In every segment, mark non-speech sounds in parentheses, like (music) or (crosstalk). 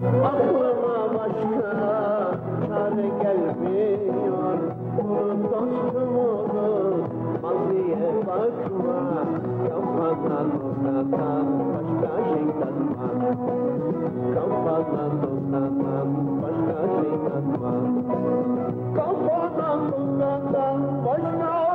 Aklıma başka çare gelmiyor. Bu dostumuzu maziye bakma. Kafadan uzanan başka şey katma Kafadan başka şey katma Kafadan başka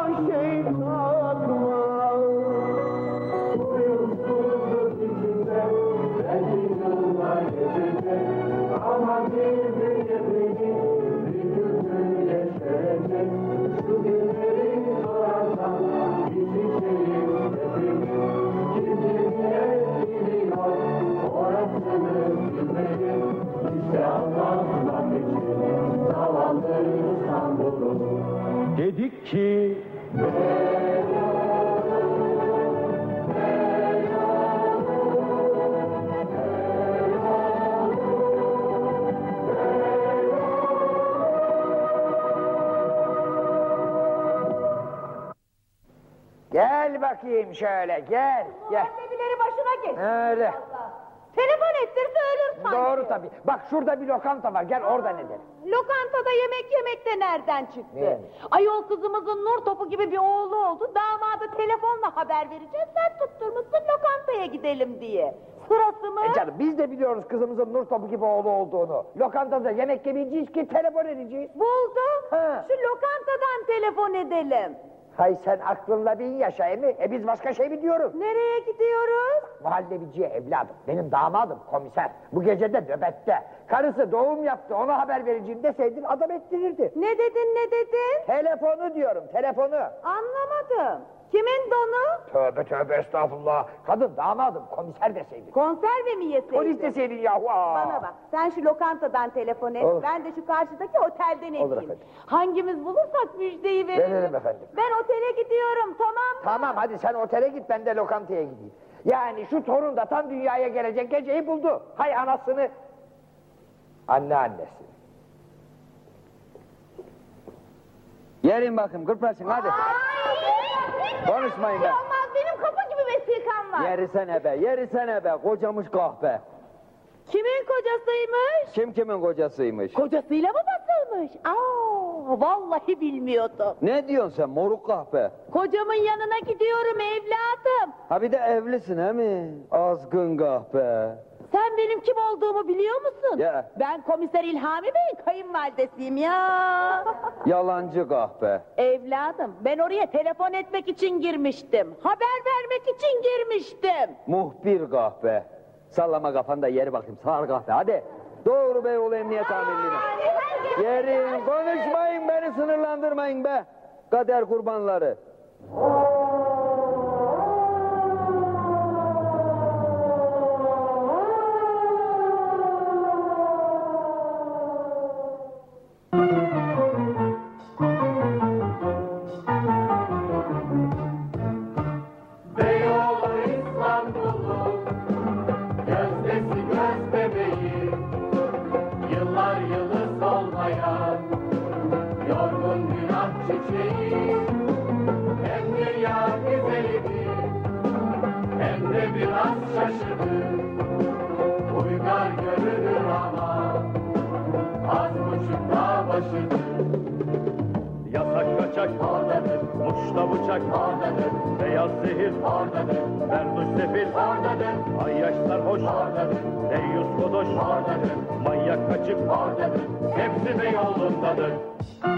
ki Gel bakayım şöyle gel gel. Muhallebileri başına geç. Öyle. Telefon ettirse ölür sanki. Doğru tabii. Bak şurada bir lokanta var gel oradan edelim. Lokantada yemek yemek de nereden çıktı? Ne? Ayol kızımızın nur topu gibi bir oğlu oldu. Damada telefonla haber vereceğiz. Sen tutturmuşsun lokantaya gidelim diye. Sırası mı? E canım biz de biliyoruz kızımızın nur topu gibi oğlu olduğunu. Lokantada yemek yemeyeceğiz ki telefon edeceğiz. Buldum. Ha. Şu lokantadan telefon edelim. Hay sen aklınla bin yaşa emi. E biz başka şey mi diyoruz? Nereye gidiyoruz? Muhallebiciye evladım. Benim damadım komiser. Bu gece de nöbette. Karısı doğum yaptı ona haber vereceğim deseydin adam ettirirdi. Ne dedin ne dedin? Telefonu diyorum telefonu. Anlamadım. Kimin donu? Tövbe tövbe estağfurullah. Kadın damadım komiser deseydin. Konserve mi yeseydin? Polis deseydin yahu. aa. Bana bak sen şu lokantadan telefon et. Olur. Ben de şu karşıdaki otelden edeyim. Efendim. Hangimiz bulursak müjdeyi verelim. Verelim efendim. Ben otele gidiyorum tamam mı? Tamam hadi sen otele git ben de lokantaya gideyim. Yani şu torun da tam dünyaya gelecek geceyi buldu. Hay anasını. Anne yerin bakayım kırpasın hadi. Konuşmayın be. Olmaz benim kapı gibi vesikam var. Yerisene be, yerisene be. Kocamış kahpe. Kimin kocasıymış? Kim kimin kocasıymış? Kocasıyla mı basılmış? Aa, vallahi bilmiyordum. Ne diyorsun sen moruk kahpe? Kocamın yanına gidiyorum evladım. Ha bir de evlisin he mi? Azgın kahpe. Sen benim kim olduğumu biliyor musun? Ya. Ben komiser İlhami Bey'in kayınvalidesiyim ya. (laughs) Yalancı kahpe. Evladım ben oraya telefon etmek için girmiştim. Haber vermek için girmiştim. Muhbir kahpe. Sallama kafanda yeri bakayım. Sağır kahpe hadi. Doğru Beyoğlu Emniyet Amirliğine. Yerin konuşmayın beni sınırlandırmayın be. Kader kurbanları. Oradadır. manyak kaçık, Oradadır, hepsi Beyoğlu'ndadır. İstanbul'da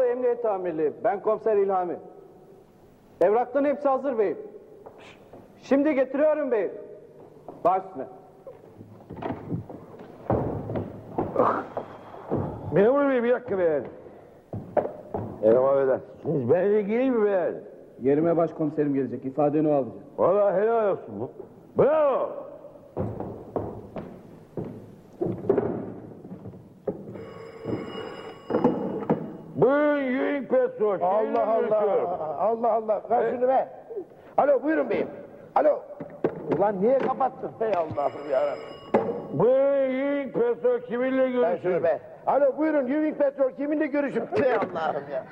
Anadolu Emniyet Amirliği. Ben komiser İlhami. Evrakların hepsi hazır beyim. Şimdi getiriyorum beyim. Baş üstüne. Memur bey bir dakika be. Erman Beyler. Siz benimle geleyim mi be? Yerime başkomiserim gelecek. İfadeni o alacak. Valla helal olsun bu. Bravo. Petrol. Allah Allah. Allah Allah. Ver şunu be. Alo buyurun beyim. Alo. Ulan niye kapattın? Hey Allah'ım yarabbim. Buyurun Yürük Petrol kiminle Ver şunu görüşüyorum? be. Alo buyurun Yuvik Petrol kiminle görüşüm? Hey Allah'ım ya.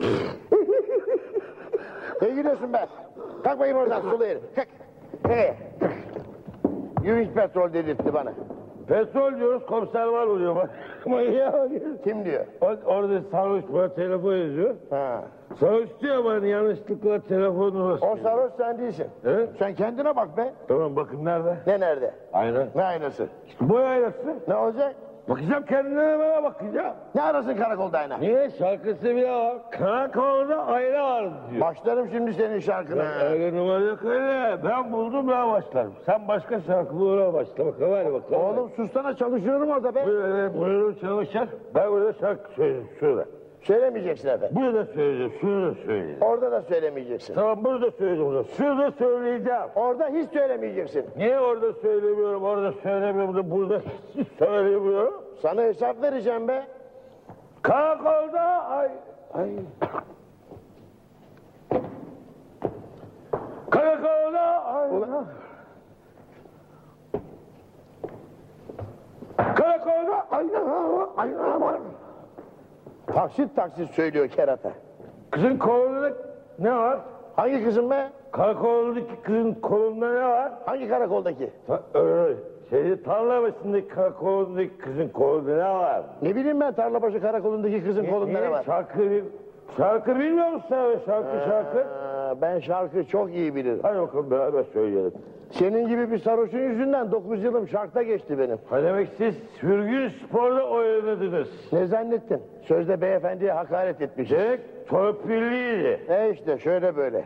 (laughs) ne gidiyorsun be? Kalk bakayım oradan sulu herif. Kalk. Hey. Yuvik Petrol dedirtti bana. Petrol diyoruz komiser var oluyor bak. (laughs) Manyağa. Kim diyor? Or- Orada sarhoş bana telefon yazıyor. Ha. Sarhoş diyor bana yanlışlıkla telefon numarası. O sarhoş sen değilsin. Evet. Sen kendine bak be. Tamam bakın nerede? Ne nerede? Aynen. Ne aynası? Bu aynası. Ne olacak? Bakacağım kendine bana bakacağım. Ne arasın karakolda ayna? Niye? Şarkısı bile var. Karakolda ayna var diyor. Başlarım şimdi senin şarkına. Ben öyle numara yok öyle. Ben buldum ben başlarım. Sen başka şarkılara başla bakalım hadi bakalım. Oğlum sustana çalışıyorum orada be. Böyle buyurun çalışır. Ben burada şarkı şöyle. Söylemeyeceksin efendim. Burada söyleyeceğim, şurada söyleyeceğim. Orada da söylemeyeceksin. Tamam burada söyleyeceğim. Şurada söyleyeceğim. Orada hiç söylemeyeceksin. Niye orada söylemiyorum, orada söylemiyorum da burada söylemiyorum? Sana hesap vereceğim be. Karakolda ay ay. Karakolda ay. Karakolda ayna ayna var. Taksit taksit söylüyor kerata. Kızın kolunda ne var? Hangi kızın be? Karakoldaki kızın kolunda ne var? Hangi karakoldaki? Ta, öyle, şeyde tarla başındaki karakoldaki kızın kolunda ne var? Ne bileyim ben Tarlabaşı karakolundaki kızın kolunda ne var? Şarkı, şarkı bilmiyor musun abi? Şarkı şarkı. Aa, ben şarkı çok iyi bilirim. Hadi bakalım beraber söyleyelim. Senin gibi bir sarhoşun yüzünden 9 yılım şarkta geçti benim. Ha demek siz sürgün sporda oynadınız. Ne zannettin? Sözde beyefendiye hakaret etmişiz. Demek torpilliydi. E işte şöyle böyle.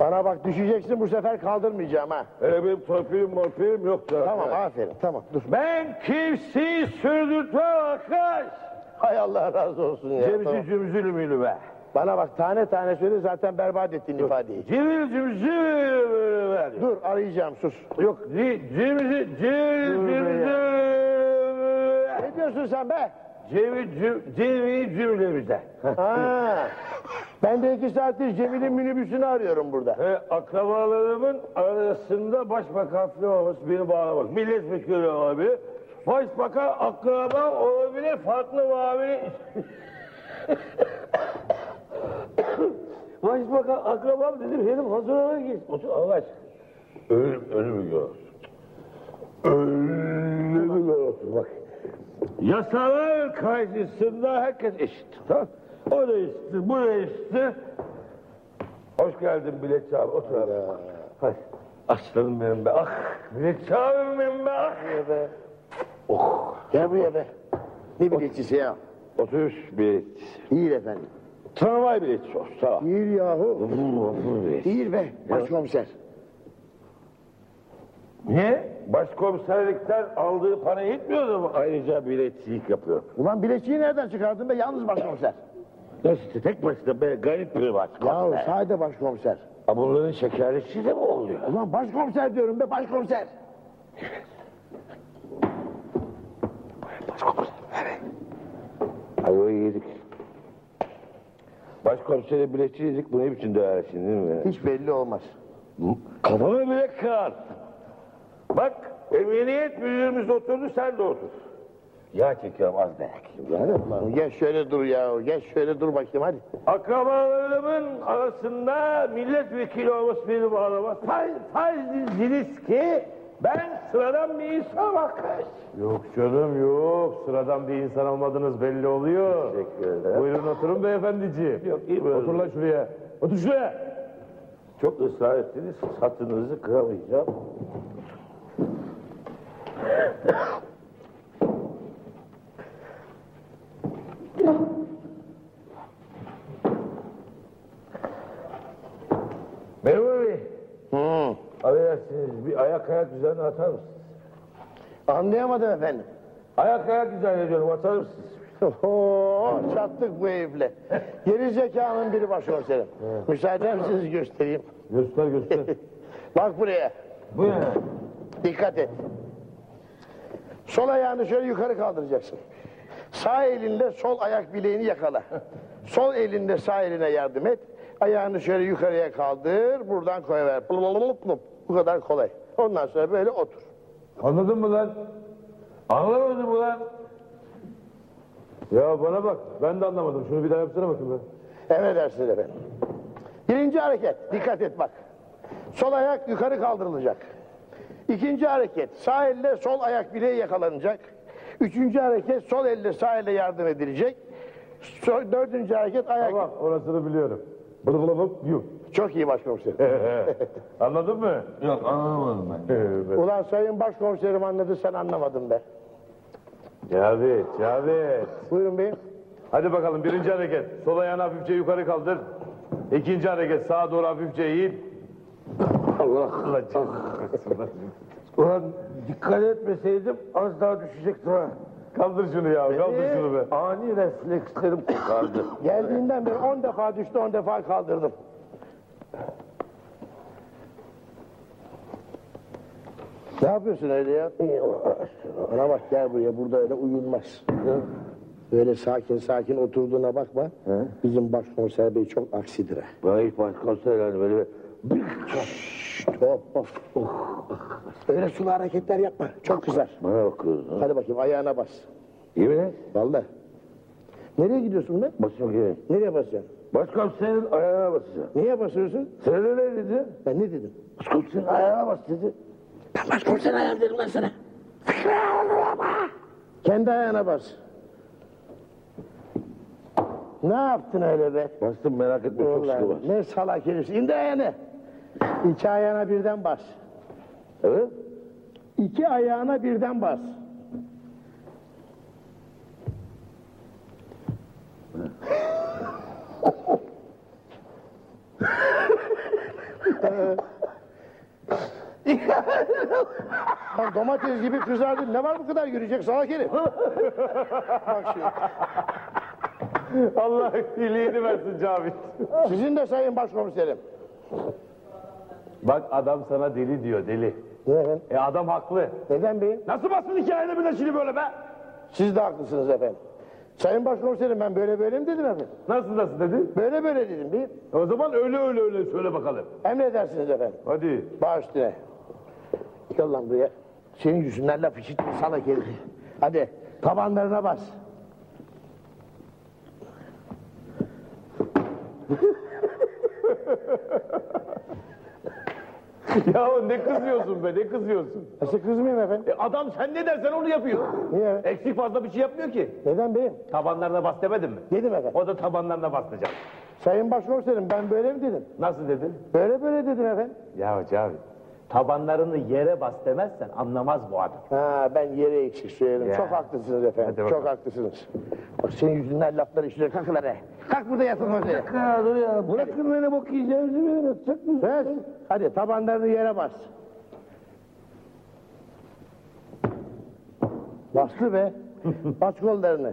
Bana bak düşeceksin bu sefer kaldırmayacağım ha. Öyle benim torpilim morpilim yok da. Tamam aferin tamam dur. Ben kimseyi sürdürtmem arkadaş. Hay Allah razı olsun ya. Cemsi tamam. cümzülümünü be. Bana bak tane tane söyle zaten berbat ettin ifadeyi. Cemil cümzülümünü ver. Dur arayacağım sus. Yok ci- cimri cimri Dur be cimri Ne diyorsun sen be? Cemil cim- cümlemize. Ha. Ben de iki saattir Cemil'in minibüsünü arıyorum burada. Ve akrabalarımın arasında başbakan olması beni bağlamaz. Milletvekili olabilir. Başbakan akraba olabilir. Farklı muamele... (coughs) Başbakan akrabam dedim. Benim hazırlığa geç. Otur Allah aşkına. Ölüm, ölümü gör. Ölümü gör otur bak. Yasalar karşısında herkes eşit. Tamam. O da eşittir, bu da eşittir. Hoş geldin biletçi abi. Otur abi. Hadi. Aslanım benim be. Ah. Biletçi abim benim be. Ah. Oh. Gel buraya be. Ne biletçisi ya? Otobüs biletçisi. Değil efendim. Tramvay biletçisi olsun. Tamam. Değil yahu. Değil be. Başkomiser. Niye? Başkomiserlikten aldığı para yetmiyor mu? Ayrıca biletçilik yapıyor. Ulan biletçiyi nereden çıkardın be? Yalnız başkomiser. Nasıl tek başına be garip bir Yahu başkomiser. sade başkomiser. Ya bunların şekerlisi de mi oluyor? Ulan başkomiser diyorum be başkomiser. Ayvayı yedik. Başkomisere biletçi yedik. Bu ne biçim döversin değil mi? Hiç belli olmaz. Kafamı bile kırar. Bak emniyet müdürümüz oturdu sen de otur. Yağ çekiyorum az. Lan gel şöyle dur ya. Gel şöyle dur bakayım hadi. Akrabalarımın arasında milletvekili olması beni bağlamaz. Farz, farz ki ben sıradan bir insanım arkadaş. Yok canım yok. Sıradan bir insan olmadınız belli oluyor. Teşekkür ederim. Buyurun oturun beyefendiciğim. Yok iyi böyle. Otur lan şuraya. Otur şuraya. Çok ısrar ettiniz. Satınızı kıramayacağım. Memur Affedersiniz bir ayak ayak düzenine atar mısınız? Anlayamadım efendim. Ayak ayak izah ediyorum. Atar mısınız? (laughs) Oho, çattık bu herifle. Geri zekanın biri başkomiserim. Müsaade misiniz göstereyim. Göster göster. (laughs) Bak buraya. Bu ne? Dikkat et. Sol ayağını şöyle yukarı kaldıracaksın. Sağ elinle sol ayak bileğini yakala. Sol elinde sağ eline yardım et. Ayağını şöyle yukarıya kaldır. Buradan koyuver. Plop, Bu kadar kolay. Ondan sonra böyle otur. Anladın mı lan? Anlamadın mı lan? Ya bana bak. Ben de anlamadım. Şunu bir daha yapsana bakayım ben. Emredersiniz efendim. Birinci hareket. Dikkat et bak. Sol ayak yukarı kaldırılacak. İkinci hareket. Sağ elle sol ayak bileği yakalanacak. Üçüncü hareket sol elle sağ elle yardım edilecek. Dördüncü hareket ayak... Tamam orasını biliyorum. Bılı bılı bılı yum. Çok iyi başkomiserim. (laughs) Anladın mı? Yok anlamadım ben. Ulan sayın başkomiserim anladı sen anlamadın be. Cavit, Cavit. Buyurun beyim. Hadi bakalım birinci hareket. Sol ayağını hafifçe yukarı kaldır. İkinci hareket sağa doğru hafifçe eğil. Allah Allah Ulan dikkat etmeseydim az daha düşecektim ha. Kaldır şunu ya, kaldır şunu be. Ani reflekslerim kokardı. (laughs) Geldiğinden beri on defa düştü on defa kaldırdım. Ne yapıyorsun öyle ya? Bana bak gel buraya burada öyle uyunmaz. Böyle sakin sakin oturduğuna bakma. Bizim başkomiser bey çok aksidir ha. Bana hiç başkomiser yani böyle Şşt, hop, hop, oh. Öyle sulu hareketler yapma. Çok kızar. bana bakıyorsun. Hadi bakayım ayağına bas. Yemin et. Vallahi. Nereye gidiyorsun be? Basın bakayım. Nereye basacaksın? Başkomiserin ayağına basacağım. Niye basıyorsun? Sen ne dedin? Ben ne dedim? Başkomiserin ayağına bas dedi. Ben başkomiserin ayağına dedim lan sana. Kendi ayağına bas. Ne yaptın öyle be? Bastım merak etme çok sıkı bas. Ne salak herifsin. İndir ayağını. İki ayağına birden bas. Evet. İki ayağına birden bas. Lan domates gibi kızardın. Ne var bu kadar yürüyecek salak herif? Bak şu. Allah iyiliğini versin Cavit. Sizin de sayın başkomiserim. Bak adam sana deli diyor deli. Ne efendim? E adam haklı. Neden beyim? Nasıl bastın hikayene bir de şimdi böyle be? Siz de haklısınız efendim. Sayın başkomiserim ben böyle böyle mi dedim efendim? Nasıl nasıl dedin? Böyle böyle dedim beyim. O zaman öyle öyle öyle söyle bakalım. Emredersiniz efendim. Hadi. Baş üstüne. Gel lan buraya. Senin yüzünden laf işittim salak herif. Hadi tabanlarına bas. (laughs) (laughs) ya ne kızıyorsun be ne kızıyorsun? Nasıl kızmayayım efendim? E adam sen ne dersen onu yapıyor. Niye? Eksik fazla bir şey yapmıyor ki. Neden beyim? Tabanlarına bas demedim mi? Dedim efendim. O da tabanlarına basacak. Sayın başkomiserim ben böyle mi dedim? Nasıl dedin? Böyle böyle dedim efendim. Ya Cavit. Tabanlarını yere bas demezsen anlamaz bu adam. Ha ben yere eksik söyledim. Ya. Çok haklısınız efendim. Hadi bakalım. Çok haklısınız. Bak senin yüzünden laflar işliyor. Kalk lan he. Kalk burada yatın oraya. Ya dur ya bırakın beni bok yiyeceğimizi mi yatacak mısın? Ver. Hadi tabanlarını yere bas. Bastı be. (laughs) Aç kollarını.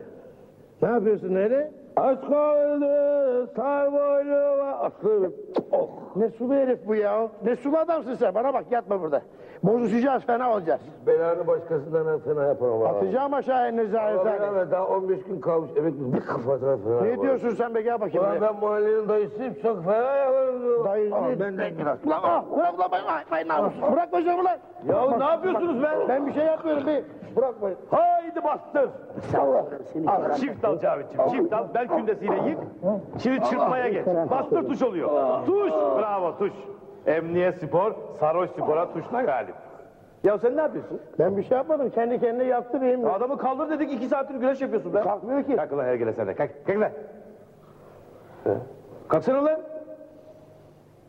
Ne yapıyorsun öyle? Aç kaldı sağ boynuma asılım. Oh. Ne sulu herif bu ya. Ne sulu adamsın sen. Bana bak yatma burada. Bozuşacağız fena olacağız. Belanı başkasından fena yaparım. valla. Atacağım aşağıya Vallahi nezarethane. billahi daha 15 gün kalmış emekli bir kafadan fena Ne diyorsun sen be gel bakayım. Ulan ben mahallenin dayısıyım çok fena yaparım. Dayı ne? ben de biraz. Ulan ah, bırak ulan bay bay bay namussuz. Bırak başımı lan. Ya ne yapıyorsunuz be? Ben bir şey yapmıyorum be. Bırakmayın. Haydi bastır. Allah seni. Al, çift al Cavit'ciğim çift al. Bel kündesiyle yık. Şimdi çırpmaya geç. Bastır tuş oluyor. Tuş. Bravo tuş. Emniyet spor, sarhoş spora tuşla galip. Ya sen ne yapıyorsun? Ben bir şey yapmadım. Kendi kendine yaptı benim. Adamı kaldır dedik iki saattir güneş yapıyorsun be. Kalkmıyor ki. Kalk lan hergele sen de kalk. Kalk lan. Kalksana lan.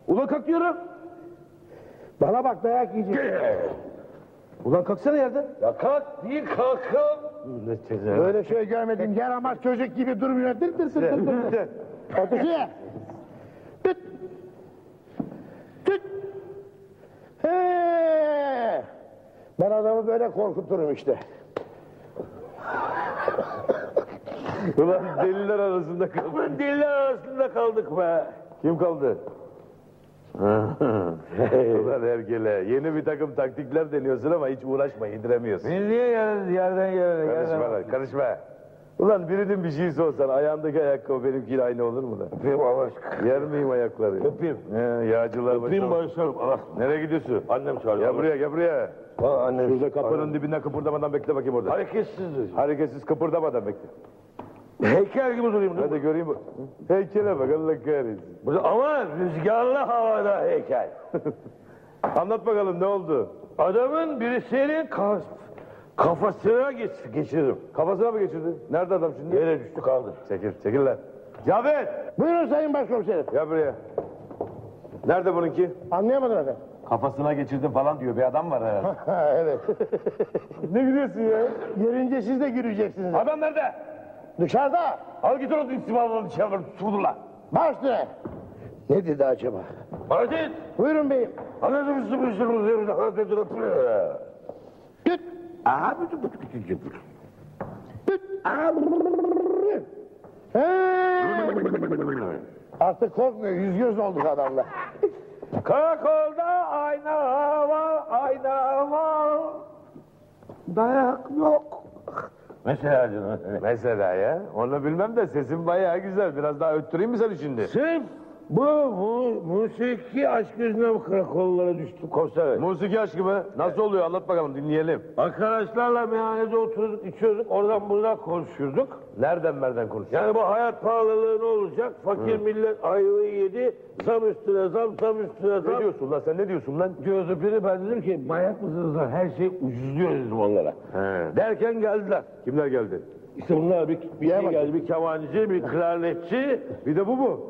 Ulan kalk diyorum. Bana bak dayak yiyecek. Ulan kalksana yerden. Ya kalk değil kalkın. Böyle şey görmedim. Yaramaz çocuk gibi durmuyor. Dır dır dır dır dır. dır. (laughs) Otur Tüt. He. Ben adamı böyle korkuturum işte. Ulan deliler arasında kaldık. deliler arasında kaldık be. Kim kaldı? (laughs) Ulan Ergele, yeni bir takım taktikler deniyorsun ama hiç uğraşma, indiremiyorsun. Niye yerden yerden Karışma karışma. Ulan birinin bir şeysi olsan ayağındaki ayakkabı benimkiyle aynı olur mu lan? Öpeyim Allah aşkına. Yer miyim ayakları? Öpeyim. He, yağcılar Öpeyim başına. barışalım. Allah. Nereye gidiyorsun? Annem çağırıyor. Gel buraya, gel buraya. Aa, annem. Şurada kapının dibinden kıpırdamadan bekle bakayım orada. Hareketsizdir. Hareketsiz kıpırdamadan bekle. Heykel gibi durayım? Hadi göreyim. Heykele bak Allah kahretsin. Ama rüzgarlı havada heykel. (laughs) Anlat bakalım ne oldu? Adamın birisinin kaf kafasına geç, geçirdim. Kafasına mı geçirdi? Nerede adam şimdi? Yere düştü kaldı. Çekil, çekil lan. Cavet! Buyurun Sayın Başkomiserim. Gel buraya. Nerede bununki? Anlayamadım efendim. Kafasına geçirdim falan diyor. Bir adam var herhalde. (laughs) Ha, evet. ne gidiyorsun ya? Görünce siz de gireceksiniz. Adam nerede? Dışarıda. Al git onu istimalarını dışarı tutulurlar. Baş üstüne. Ne dedi acaba? Hadi. Buyurun beyim. Anladın mı sıvıştırın üzerine hadi dur. Tüt. Aha bütün bütün bütün bütün. Artık korkmuyor. Yüz göz olduk adamla. Karakolda ayna var, ayna var. Dayak yok. Mesela canım. Mesela ya. Onu bilmem de sesin bayağı güzel. Biraz daha öttüreyim mi seni şimdi? Sırf bu, bu musiki aşk yüzünden bu karakollara düştüm komiserim. Musiki aşkı mı? Nasıl oluyor? Anlat bakalım dinleyelim. Arkadaşlarla meyhanede oturduk, içiyorduk, oradan buradan konuşuyorduk. Nereden nereden konuşuyorsun? Yani bu hayat pahalılığı ne olacak? Fakir millet ayvayı yedi, zam üstüne zam, zam üstüne Ne zam. diyorsun lan? Sen ne diyorsun lan? Diyordu biri ben dedim ki manyak mısınız lan her şey ucuzluyor dedim onlara. He. Derken geldiler. Kimler geldi? İşte bunlar bir, bir şey geldi, bir kemancı, bir klarnetçi. Bir de bu mu?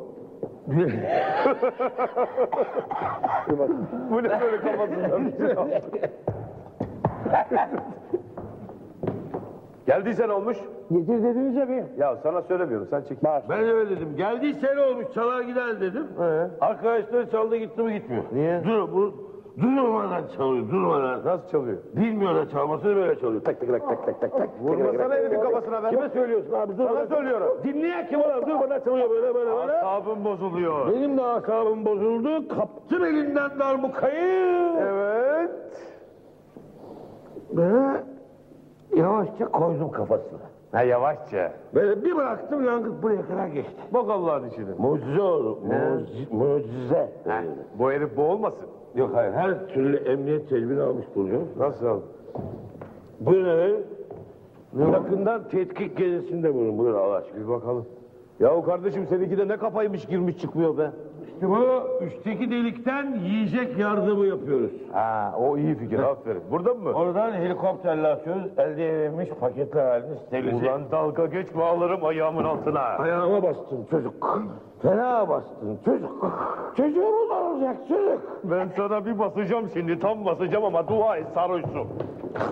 Bu ne böyle kafasından bir şey aldı? Geldiyse ne olmuş? Getir dediniz ya beyim. Ya sana söylemiyorum sen çek. Ben öyle dedim. Geldiyse ne olmuş çalar gider dedim. Arkadaşlar çaldı gitti mi gitmiyor. Niye? Dur, bu durmadan çalıyor durmadan. Nasıl çalıyor? Bilmiyor da çalmasını böyle çalıyor. Tak tak tak tak tak tak tak. Vurmasana elimin kafasına be. Kime söylüyorsun abi? Dur, Sana söylüyorum. Dinleyen kim olan? Durmadan çalıyor böyle böyle böyle. Asabım bozuluyor. Benim de asabım bozuldu. Kaptım elinden darbukayı. Evet. Ve yavaşça koydum kafasına. Ha yavaşça. Böyle bir bıraktım yangın buraya kadar geçti. Bak Allah'ın içine. Mucize oldu. Mucize. mucize. Bu herif bu olmasın. Yok hayır her türlü emniyet tedbiri almış bulunuyor. Nasıl al? Buyurun efendim. Yakından tetkik gezisinde bulun. Buyurun Allah aşkına. Bir bakalım. Yahu kardeşim seninki de ne kafaymış girmiş çıkmıyor be. İşte bu üstteki delikten yiyecek yardımı yapıyoruz. Ha o iyi fikir aferin. Burada mı? Oradan helikopterle atıyoruz. Elde edilmiş paketler halinde sterilize. Ulan dalga geçme alırım ayağımın altına. Ayağıma bastın çocuk. Fena bastın çocuk. Çocuğumuz olacak çocuk. Ben sana bir basacağım şimdi tam basacağım ama dua et sarhoşsun.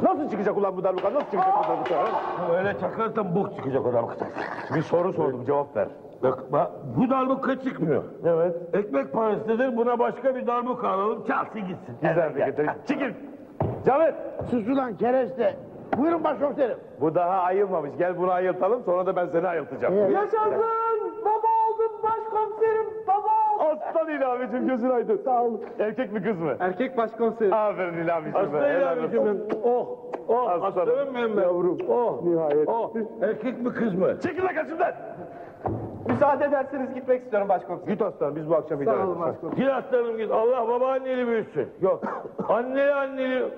Nasıl çıkacak ulan bu darbuka nasıl çıkacak bu darbuka? ha? Öyle çakarsan bok çıkacak oradan. Bir soru sordum cevap ver. Bak, bak, bu darbuka çıkmıyor. Evet. Ekmek parasıdır. Buna başka bir darbuka alalım. Çalsın gitsin. Güzel fikir. Çekil. Cavet. Sus ulan kereste. Buyurun başkomiserim. Bu daha ayılmamış. Gel bunu ayıltalım sonra da ben seni ayıltacağım. Yaşasın! Başkomiserim, baba. Aslan İlami'cim gözün aydın. Sağ ol. Erkek mi kız mı? Erkek başkomiserim. Aferin İlami'cim. be, Aslan abicim benim. Oh, oh, Aslanım. aslanım benim ben. Yavrum. Oh, Nihayet. oh. Erkek mi kız mı? Çekil lan karşımdan. Müsaade ederseniz gitmek istiyorum başkomiserim. Git aslan biz bu akşam idare Sağ olun ederiz. başkomiserim. Git aslanım git. Allah babaanneni büyütsün. Yok. (coughs) Anneli anneli.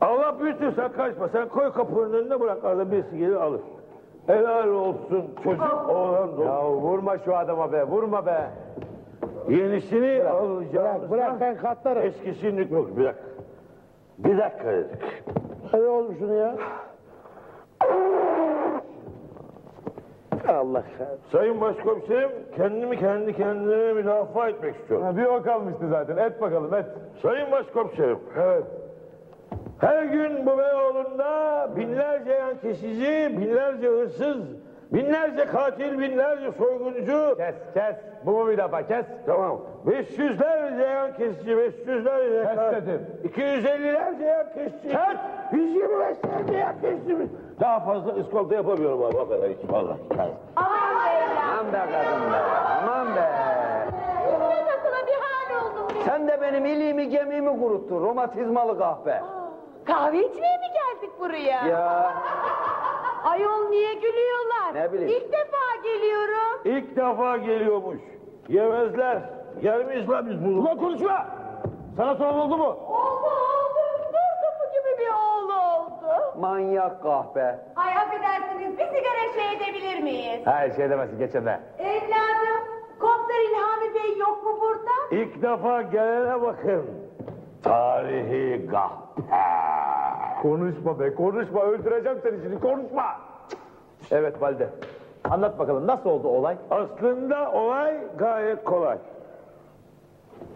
Allah büyütsün sen kaçma. Sen koy kapının önüne bırak. Arada birisi gelir alır. Helal olsun çocuk oğlan doğru. Ya vurma şu adama be vurma be. Yenisini alacağız. Bırak, bırak ben katlarım. Eskisini yok. Bir dakika. Bir dakika dedik. Ne oldu şunu ya? Allah kahretsin. Sayın Başkomiserim, kendimi kendi kendime müdafaa etmek istiyorum. Ha, bir o kalmıştı zaten. Et bakalım et. Sayın Başkomiserim, Evet. Her gün bu Beyoğlu'nda binlerce yan kesici, binlerce hırsız Binlerce katil, binlerce soyguncu. Kes kes. Bu mu bir defa kes. Tamam. 500'lerce yan kesici, 500'lerce Kes dedim. 250'lerce yan kesici. Kes! 125'lerce yan kesici. Daha fazla iskolta yapamıyorum abi o kadar hiç vallahi. Aman be. Aman be kadın be. Aman be. Sen de benim iliğimi gemiğimi kuruttun. Romatizmalı kahpe. Kahve içmeye mi geldik buraya? Ya Ayol niye gülüyorlar? Ne bileyim. İlk defa geliyorum. İlk defa geliyormuş. Yemezler. Gelmeyiz biz bunu. Ulan konuşma. Sana soran oldu mu? Oldu oldu. Nur topu gibi bir oğlu oldu. manyak kahpe. Ay affedersiniz bir sigara şey edebilir miyiz? Her şey demesin geçen de. Evladım komiser İlhami Bey yok mu burada? İlk defa gelene bakın. Tarihi kahpe. Konuşma be konuşma öldüreceğim seni şimdi konuşma. Evet Valide. Anlat bakalım nasıl oldu olay? Aslında olay gayet kolay.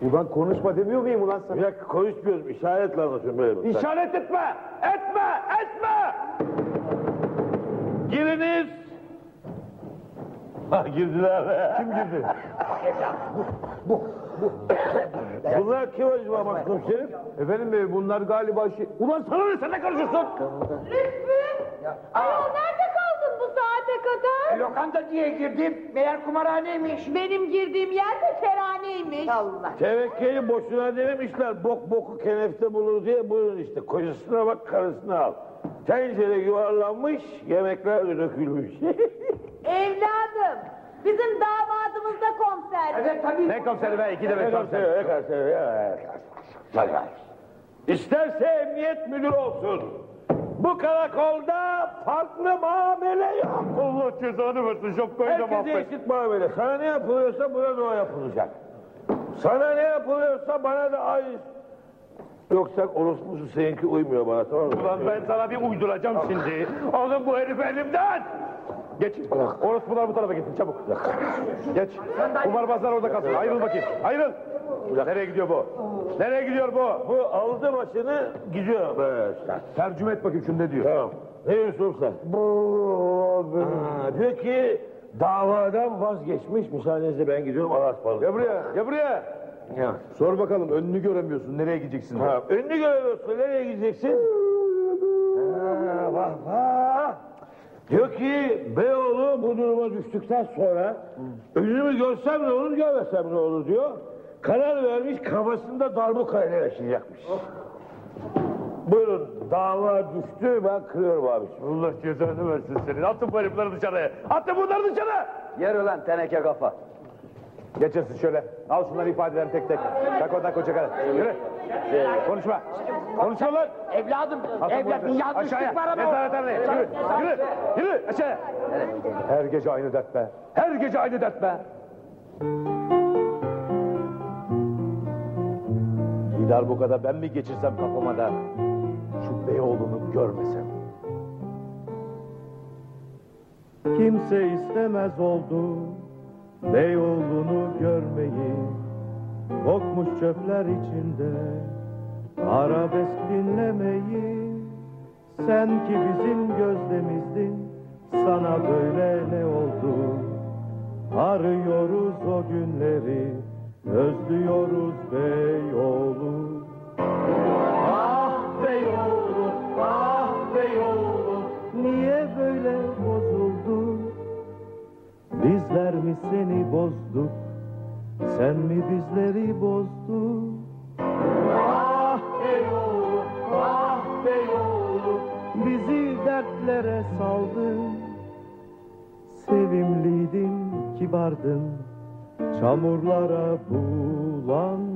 Ulan konuşma demiyor muyum ulan sana? Bir dakika konuşmuyoruz. işaretle anlatıyorum böyle. bak. İşaret etme! Etme! Etme! Giriniz. Ha girdiler. Kim girdi? Bunlar kim acaba Mahkum Şerif? Efendim bey bunlar galiba şey... Ulan sana ne sen ne karışıyorsun? Lütfü. Ayol nerede kaldın bu saate kadar? Lokanta diye girdim. Meğer kumarhaneymiş. Benim girdiğim yer de kerhaneymiş. Allah. Tevekkeli boşuna dememişler. Bok boku kenefte bulur diye buyurun işte. Kocasına bak karısını al. Tencere yuvarlanmış, yemekler de dökülmüş. (laughs) Evladım. Bizim damadımız da komiser. Evet tabii. Ne komiseri be iki de be komiser. ne seviyor. ya. Hadi hadi. İsterse emniyet müdürü olsun. Bu karakolda farklı muamele yok. Allah cezanı versin şapkayı da Herkese mahvet. eşit muamele. Sana ne yapılıyorsa buna da o yapılacak. Sana ne yapılıyorsa bana da aynı. Yoksa orospusu seninki uymuyor bana tamam mı? Ulan ben sana bir uyduracağım şimdi. Alın bu herifi elimden. Geç. Orospular bu tarafa gitsin çabuk. Geç. Kumarbazlar orada kalsın. Ayrıl bakayım. Ayrıl. Nereye gidiyor bu? Nereye gidiyor bu? Bu aldı başını gidiyor böyle. Tercüme et bakayım şunu ne diyor. Tamam. Ne diyorsun sen? Ha, diyor ki davadan vazgeçmiş. Müsaadenizle ben gidiyorum Alaspalı. Gel buraya. Gel buraya. Ya. Sor bakalım önünü göremiyorsun. Nereye gideceksin? Ha, önünü görüyorsun. Nereye gideceksin? Ha, vah vah. Diyor ki Beyoğlu bu duruma düştükten sonra önümü görsem ne olur görmesem ne olur diyor. Karar vermiş kafasında darbuka ile yaşayacakmış. Buyurun dava düştü ben kırıyorum abi. Allah cezanı versin senin. Atın bu herifleri dışarı. Atın bunları dışarı. Yer ulan teneke kafa. Geçersin şöyle. Al şunları ifadelerini tek tek. Tak o tak o çakal. Yürü. Konuşma. Konuşma lan. Evladım, bir yanlışlık var ama. Nezarethaneye. Yürü. Yürü. Yürü. Aşağıya. Her gece aynı dert be. Her gece aynı dert be. Bir darbukada ben mi geçirsem kafama da şu Beyoğlu'nu görmesem. Kimse istemez oldu Beyoğlu'nu görmeyi Kokmuş çöpler içinde. Arabesk dinlemeyi Sen ki bizim gözlemizdin. Sana böyle ne oldu? Arıyoruz o günleri Özlüyoruz Beyoğlu Bizler mi seni bozduk? Sen mi bizleri bozdun? Ah Beyoğlu, ah Beyoğlu Bizi dertlere saldın Sevimliydin, kibardın Çamurlara bulandın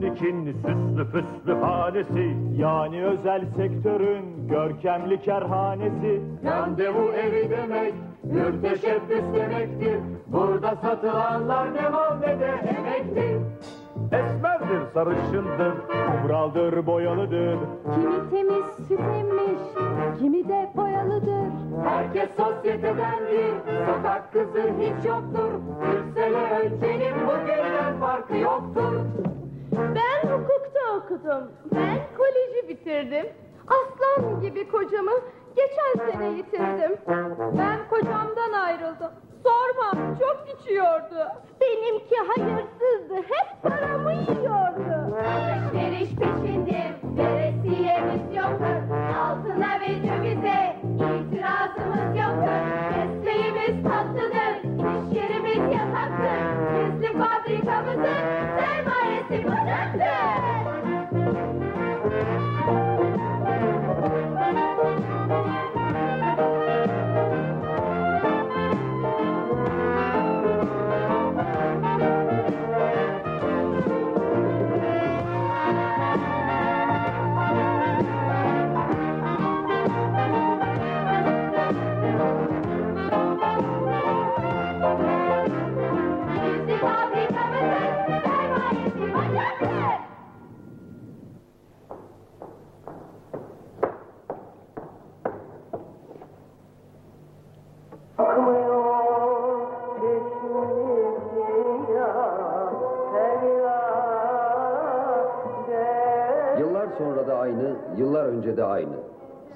Onnik'in süslü püslü hanesi Yani özel sektörün görkemli kerhanesi Randevu evi demek, müteşebbüs demektir. Burada satılanlar ne mal ne de emektir. Esmerdir, sarışındır, kumraldır, boyalıdır Kimi temiz süt emmiş, kimi de boyalıdır. Herkes sosyetedendir, sokak kızı hiç yoktur. 40 sene öncenin bugünden farkı yoktur. Ben hukukta okudum. Ben koleji bitirdim. Aslan gibi kocamı geçen sene yitirdim. Ben kocamdan ayrıldım. Sorma çok içiyordu. Benimki hayırsızdı. Hep paramı yiyordu. Alışveriş peşindir. Veresiyemiz yoktur. Altına ve dövize itirazımız yoktur. Mesleğimiz tatlıdır.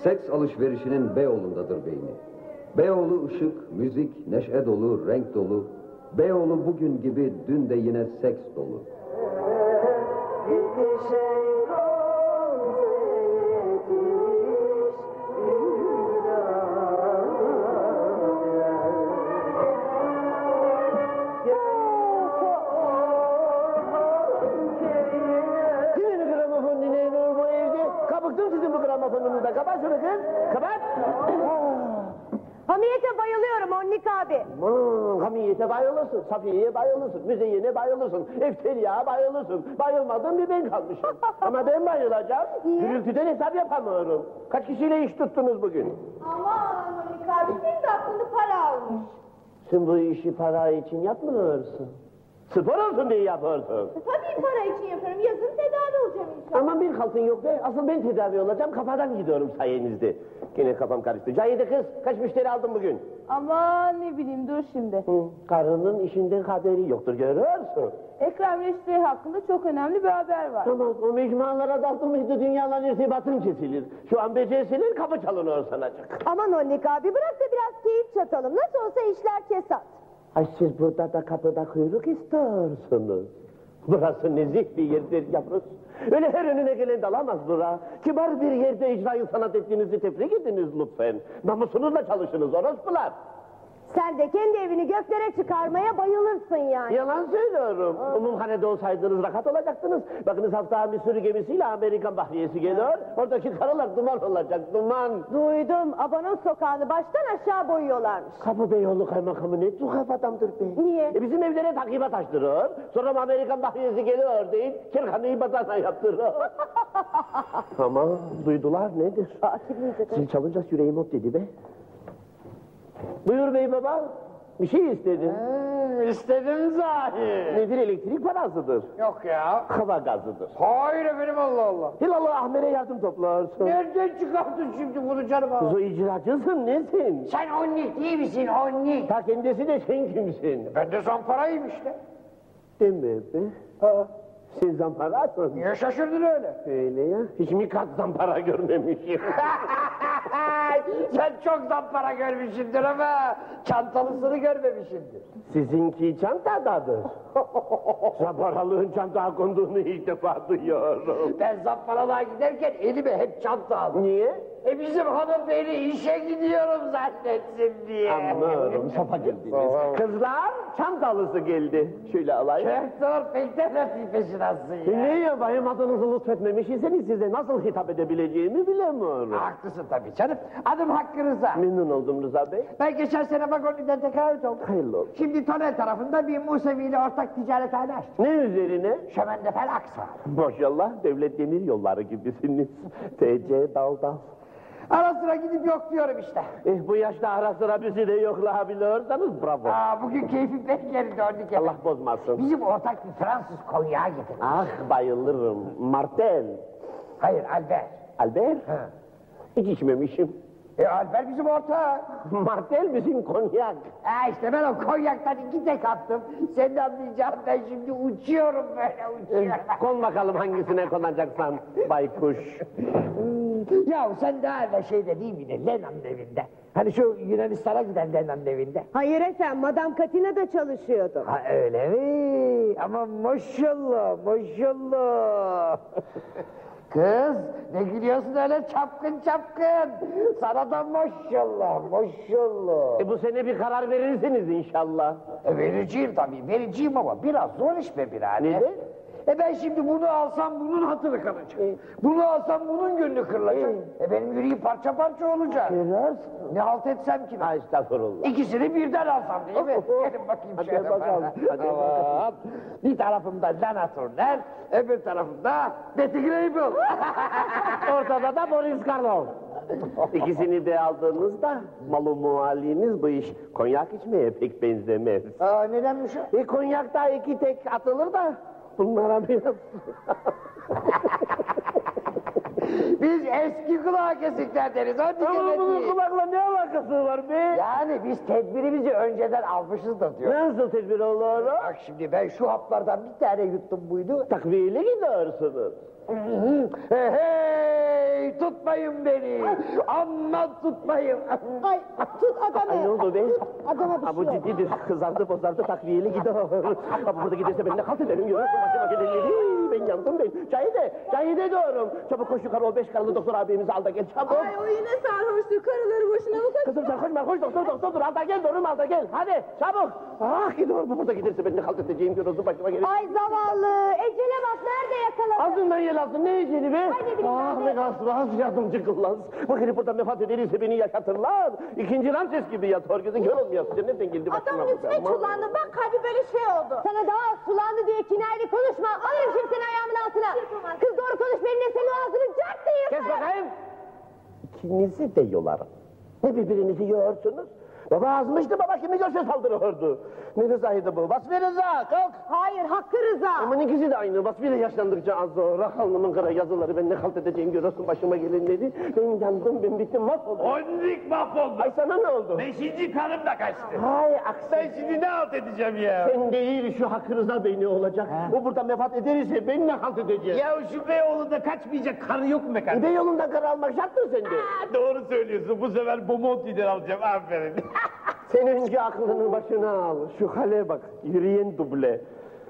Seks alışverişinin Beyoğlu'ndadır beyni. Beyoğlu ışık, müzik, neşe dolu, renk dolu. Beyoğlu bugün gibi dün de yine seks dolu. Kimin bayılırsın, Safiye'ye bayılırsın, Müzeyyen'e bayılırsın, Eftelia'ya bayılırsın. Bayılmadın bir ben kalmışım. (laughs) Ama ben bayılacağım. Gürültüden hesap yapamıyorum. Kaç kişiyle iş tuttunuz bugün? Aman abi senin de aklında para almış. Sen bu işi para için yapmıyorsun. Spor olsun diye yapıyorsun. Tabii para için yaparım. Yazın tedavi olacağım inşallah. Aman bir kalsın yok be. Asıl ben tedavi olacağım. Kafadan gidiyorum sayenizde. Gene kafam karıştı. Cahide kız kaç müşteri aldın bugün? Aman ne bileyim dur şimdi. Hı, karının işinden haberi yoktur görüyorsun. Ekrem Reşit'e hakkında çok önemli bir haber var. Tamam o mecmualara daldı mıydı dünyaların irtibatın kesilir. Şu an becerseler kapı çalınıyor sanacak. Aman Onnik abi bırak da biraz keyif çatalım. Nasıl olsa işler kesat. Ay siz burada da kapıda kuyruk istiyorsunuz. Burası nezih bir yerdir yavrum. Öyle her önüne gelen dalamaz bura. Kibar bir yerde icrayı sanat ettiğinizi tebrik ediniz lütfen. Namusunuzla çalışınız orospular. Sen de kendi evini göklere çıkarmaya bayılırsın yani. Yalan söylüyorum. Umumhanede olsaydınız rahat olacaktınız. Bakınız hafta bir sürü gemisiyle Amerikan bahriyesi geliyor. Oradaki karılar duman olacak, duman. Duydum Abanın sokağını baştan aşağı boyuyorlarmış. Kapı Beyoğlu kaymakamı ne tuhaf adamdır be. Niye? E bizim evlere takibat açtırıyor. Sonra Amerikan bahriyesi geliyor değil. Kirhanıyı badana yaptırıyor. (laughs) Ama duydular nedir? Aa, kim? Zil çalınca yüreğim ot dedi be. Buyur bey baba. Bir şey istedin. İstedim zahi. Nedir elektrik parasıdır. Yok ya. Hava gazıdır. Hayır efendim Allah Allah. Hilallah Ahmet'e yardım toplarsın. Nereden çıkarttın şimdi bunu canım abi? Kız o icracısın nesin? Sen onnik değil misin onnik? Ta kendisi de sen kimsin? Ben de zamparayım işte. Deme be. Ha. Sen zamparasın. Niye şaşırdın öyle? Öyle ya. Hiç mi kat zampara görmemişim. (laughs) Sen çok zampara görmüşsündür ama çantalısını görmemişsindir. Sizinki çantadadır. (laughs) Zamparalığın çantaya konduğunu ilk defa duyuyorum. Ben zamparalığa giderken elime hep çanta aldım. Niye? E bizim hanım beni işe gidiyorum zannetsin diye. Anlıyorum, safa geldiniz. Kızlar, çantalısı geldi. Şöyle alayım. Doktor pek de latifesi nasıl ya? Ne yapayım adınızı lütfetmemiş iseniz size nasıl hitap edebileceğimi bilemiyorum. Haklısın tabii canım. Adım Hakkı Rıza. Memnun oldum Rıza Bey. Ben geçen sene Vagonli'den tekaüt oldum. Hayırlı olsun. Şimdi Tonel tarafında bir Musevi ile ortak ticarethane açtım. Ne üzerine? Şemendefel Aksa. Maşallah devlet demir yolları gibisiniz. TC dal dal. Ara sıra gidip yok diyorum işte. Eh bu yaşta ara sıra bizi de yoklayabiliyorsanız bravo. Aa, bugün keyfim pek yerinde döndük ya. Allah bozmasın. Bizim ortak bir Fransız konyağı getirdi. Ah bayılırım. Martel. Hayır Albert. Albert? Ha. Hiç içmemişim. E Albert bizim ortağı. (laughs) Martel bizim konyak. Ha işte ben o konyaktan iki tek attım. Sen de anlayacağın ben şimdi uçuyorum böyle uçuyorum. Eh, Kon bakalım hangisine konacaksan baykuş. ya sen daha evvel şeyde değil miydin Lennon'un evinde? Hani şu Yunanistan'a giden Lennon'un evinde. Hayır efendim, Madame Katina da çalışıyordu. Ha öyle mi? Ama maşallah maşallah. Kız ne gülüyorsun öyle çapkın çapkın. Sana da maşallah maşallah. E bu sene bir karar verirsiniz inşallah. E, vereceğim tabii vereceğim ama biraz zor iş be birader. Neden? E ben şimdi bunu alsam bunun hatırı kalacak. Bunu alsam bunun gönlü kırılacak. E benim yüreğim parça parça olacak. Biraz. Ne halt etsem ki? Ha estağfurullah. İkisini birden alsam değil mi? Gelin bakayım Hadi şöyle bakalım, hadi Tamam. Bir tarafımda Lana Turner, öbür tarafımda Betty Grable. (laughs) Ortada da Boris Karloff. İkisini de aldığınızda malum haliniz bu iş konyak içmeye pek benzemez. Aa, nedenmiş o? E konyakta iki tek atılır da bunlara biraz... (laughs) Biz eski kulağı kesikler deriz. Hadi Ama bunun kulakla ne alakası var be? Yani biz tedbirimizi önceden almışız da diyor. Nasıl tedbir olur? Bak şimdi ben şu haplardan bir tane yuttum buydu. Takviyeli gidiyorsunuz. Hey, tutmayın beni. Aman tutmayın. Ay, tut adamı. Ay ne oldu be? Adama bir Ha, bu şey oldu. ciddidir. Kızardı bozardı takviyeli gidiyor. Ha, burada giderse ben ne halt ederim görüyorsun başıma gelenleri. Ben yandım ben. Cahide, Cahide diyorum. Çabuk koş yukarı o beş karılı doktor abimizi al da gel çabuk. Ay o yine sarhoştu. Karıları boşuna mı kaç? Kızım sarhoş marhoş doktor doktordur al da gel doğru al da gel. Hadi çabuk. Ah gidiyor bu burada giderse ben ne halt edeceğim görüyorsun başıma gelir. Ay zavallı. Ecele bak nerede yakaladı? Ağzından yel alsın ne eceli be? Ah ne kasmaz yardımcı kıllaz. Bu herif burada vefat ederse beni yaşatırlar. İkinci Ramses gibi yatıyor gözün kör olmayasın. Nereden geldi başıma Adamın üstüne çullandı. Bak kalbi böyle şey oldu. Sana daha az sulandı diye kinayeli konuşma. Alırım şimdi seni ayağımın altına. Kız doğru konuş benimle senin ağzını cart diye. Kes bakayım. İkinizi de yolarım. Ne birbirinizi yiyorsunuz? Baba azmıştı baba kimi görse saldırıyordu. Ne rızaydı bu? Vasfi Rıza kalk. Hayır Hakkı Rıza. Aman ikisi de aynı. Vasfi de yaşlandıkça az sonra. Alnımın kara yazıları ben ne halt edeceğim görüyorsun başıma gelenleri. Ben yandım ben bittim mahvoldum. Ondik mahvoldu. Ay sana ne oldu? Beşinci karım da kaçtı. Hay aksi. Ben şimdi ne halt edeceğim ya? Sen değil şu Hakkı Rıza Bey ne olacak? O burada vefat ederse ben ne halt edeceğim? Ya şu Beyoğlu'nda kaçmayacak karı yok mu kardeşim? Bir yolunda kar almak şarttır sende. Doğru söylüyorsun. Bu sefer Bomonti'den alacağım. Aferin. (laughs) Sen önce aklını başına al. Şu hale bak. Yürüyen duble.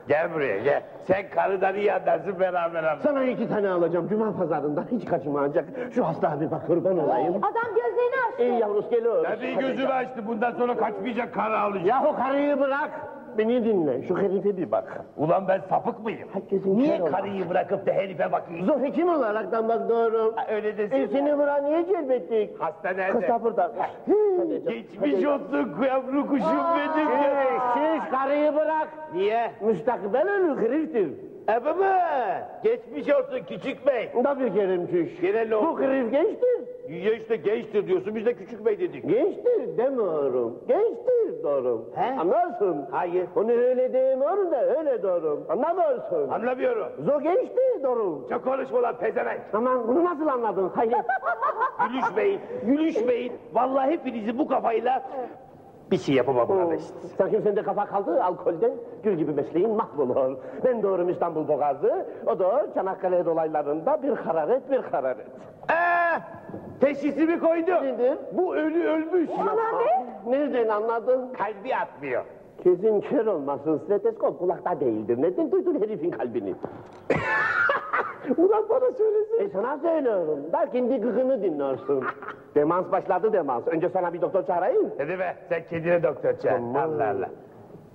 gel buraya gel. Sen karıdan iyi anlarsın beraber anlarız. Sana iki tane alacağım. Cuma pazarından hiç kaçmayacak. Şu hasta abi bak kurban olayım. Adam gözlerini açtı. Ey yavrus geliyor. Tabii gözümü açtı. Bundan sonra kaçmayacak karı alacağım. Yahu karıyı bırak. Beni dinle. Şu herife bir bak. Ulan ben sapık mıyım? Herkesin Niye kör karıyı bırakıp da herife bakıyorsun? Zor hekim olaraktan bak doğru. Ha, Öyle desin. E seni vuran niye celbettik? Hasta nerede? Kız da burada. Geçmiş hadi. olsun yavru kuşum benim Şiş, şiş karıyı bırak. Niye? Müstakbel ölü heriftir. E baba, geçmiş olsun küçük bey. Da bir kerim şiş. Gene ne Bu oldu? herif gençtir. Ya işte gençtir diyorsun, biz de küçük bey dedik. Gençtir demiyorum. Gençtir doğru. He? Anlarsın. Hayır. Onu öyle demiyorum da öyle doğru. Anlamıyorsun. Anlamıyorum. Zo gençtir doğru. Çok konuşma lan pezevenk. Aman bunu nasıl anladın? Hayır. Gülüşmeyin, gülüşmeyin. Vallahi hepinizi bu kafayla bir şey yapamam kardeş. Sanki sende kafa kaldı alkolden. Gül gibi mesleğin mahvolur. Ben doğrum İstanbul Boğazı. O da Çanakkale dolaylarında bir hararet bir hararet. Eee, teşhisimi koydu. Nedir? Bu ölü ölmüş. Nereden anladın? Kalbi atmıyor. Gözün kör olmasın. Stetoskop kulakta değildir. Neden duydun herifin kalbini? (laughs) Ulan bana söylesin. E sana söylüyorum. Da kendi gıkını dinlersin. demans başladı demans. Önce sana bir doktor çağırayım. Hadi be sen kendine doktor çağır. Allah Allah.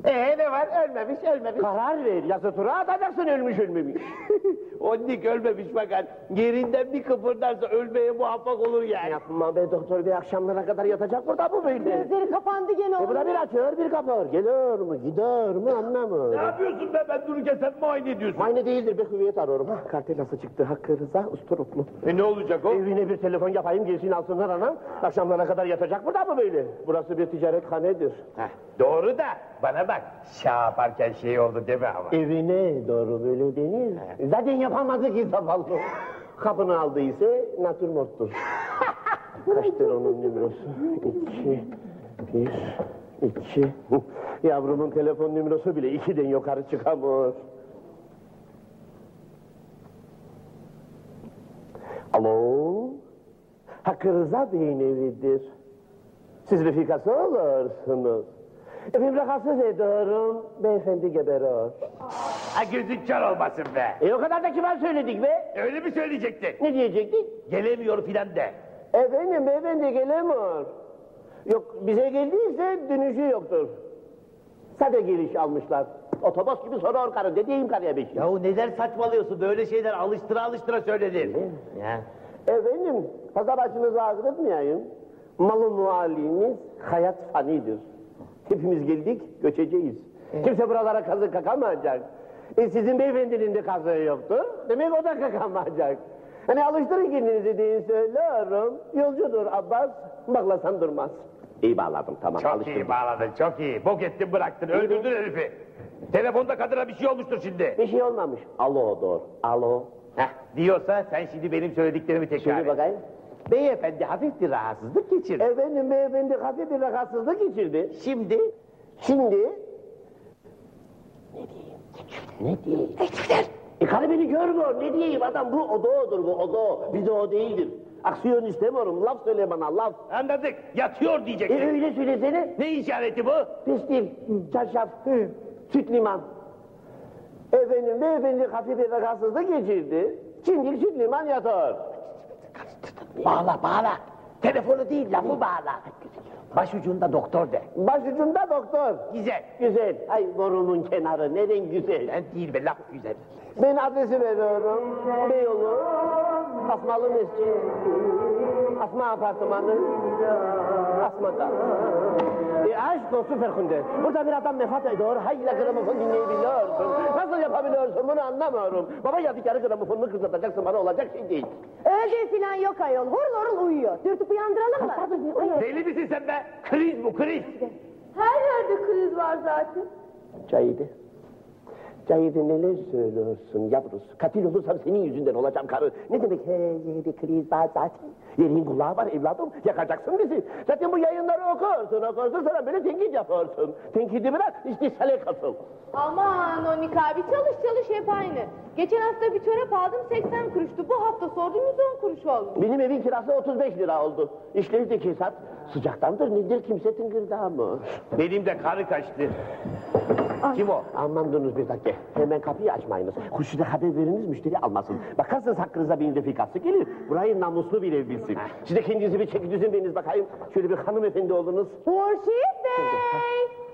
Ee ne var? Ölmemiş, ölmemiş. Karar ver. Yazı tura atacaksın ölmüş ölmemiş. (laughs) Ondik ölmemiş fakat yerinden bir kıpırdarsa ölmeye muvaffak olur yani. Yapma be doktor bir akşamlara kadar yatacak burada bu böyle. Gözleri kapandı gene E bu da bir açıyor bir kapar. Gelir mi gider mi Ne anlamıyorum. yapıyorsun be ben dururken sen muayene ediyorsun. Aynı değildir be hüviyet arıyorum. Ha, kartelası çıktı Hakkı Rıza Usturuplu. E ne olacak o? Evine bir telefon yapayım gelsin alsınlar anam. Akşamlara kadar yatacak burada mı böyle? Burası bir ticarethanedir. Heh, doğru da bana bak şah yaparken şey oldu deme ama. Evine doğru böyle denir. Zaten yapamadı ki zavallı. Kapını aldıysa natürmorttur. (laughs) Kaçtır onun numarası? İki, bir, iki. Yavrumun telefon numarası bile ikiden yukarı çıkamıyor. Alo? Hakkı Rıza Bey'in evidir. Siz refikası olursunuz. Efendim rahatsız ediyorum. Beyefendi geberiyor. Ha gözün kör olmasın be. E o kadar da kibar söyledik be. Öyle mi söyleyecektin? Ne diyecektik? Gelemiyor filan de. Efendim beyefendi gelemiyor. Yok bize geldiyse dönüşü yoktur. Sade geliş almışlar. Otobüs gibi soruyor karı. Ne diyeyim karıya bir şey? Yahu neden saçmalıyorsun? Böyle şeyler alıştıra alıştıra söylenir. Ya. Efendim fazla başınızı ağrıtmayayım. Malı muallimiz hayat fanidir. Hepimiz geldik göçeceğiz. Kimse buralara kazı kakamayacak. E sizin beyefendinin de kazığı yoktur. Demek o da kakamayacak. Hani alıştırın kendinizi deyin söylüyorum. Yolcudur Abbas. Baklasan durmaz. İyi bağladım tamam Çok alıştırdım. iyi bağladın çok iyi. Bok ettin bıraktın öldürdün herifi. Telefonda kadına bir şey olmuştur şimdi. Bir şey olmamış. Alo dur. Alo. Heh, diyorsa sen şimdi benim söylediklerimi tekrar Söyle et. bakayım. Beyefendi hafif bir rahatsızlık geçirdi. Efendim beyefendi hafif bir rahatsızlık geçirdi. Şimdi Şimdi ne diyeyim? E karı beni görmüyor. Ne diyeyim adam bu ododur bu odo. Bir de o değildir. Aksiyon istemiyorum. Laf söyle bana laf. anladık yatıyor E diyeceksin. öyle söylesene. Ne işareti bu? Pestil, çarşaf, süt liman. Efendim beyefendi hafif bir rahatsızlık geçirdi. Şimdi süt liman yatıyor. Bağla bağla. Telefonu değil lafı bağla. Başucunda doktor de. Başucunda doktor. Güzel. Güzel. Ay borumun kenarı neden güzel. Ben değil be laf güzel. Ben adresi veriyorum. Beyoğlu, Asmalı Mescid, Asma Apartmanı, Asma'da. E aşk olsun Ferhunde. Burada bir adam vefat ediyor, hayla gramofon dinleyebiliyorsun. Nasıl yapabiliyorsun bunu anlamıyorum. Baba yarı gramofonunu kızartacaksın bana olacak şey değil. Öldüğü falan yok ayol. Horul horul uyuyor. Dürtüp uyandıralım mı? Deli misin sen be? Kriz bu kriz. Her yerde kriz var zaten. Cahide. Cahide neler söylüyorsun yavrusu? Katil olursam senin yüzünden olacağım karı. Ne demek he yedi kriz var zaten. Yerin kulağı var evladım. Yakacaksın bizi. Zaten bu yayınları okursun okursun sonra böyle tenkit yapıyorsun. Tenkidi bırak işte sale katıl. Aman Onik abi çalış çalış hep aynı. Geçen hafta bir çorap aldım 80 kuruştu. Bu hafta sordum 110 kuruş olmuş. Benim evin kirası 35 lira oldu. İşleri de kesat. Sıcaktandır nedir kimse tıngırdağı mı? Benim de karı kaçtı. Kim o? Aman durunuz bir dakika. Hemen kapıyı açmayınız. Kuşuna haber veriniz müşteri almasın. Bakarsınız hakkınıza bir refikası gelir. Burayı namuslu bir ev bilsin. Siz de kendinizi bir çeki düzen veriniz bakayım. Şöyle bir hanımefendi olunuz. Hurşit Bey!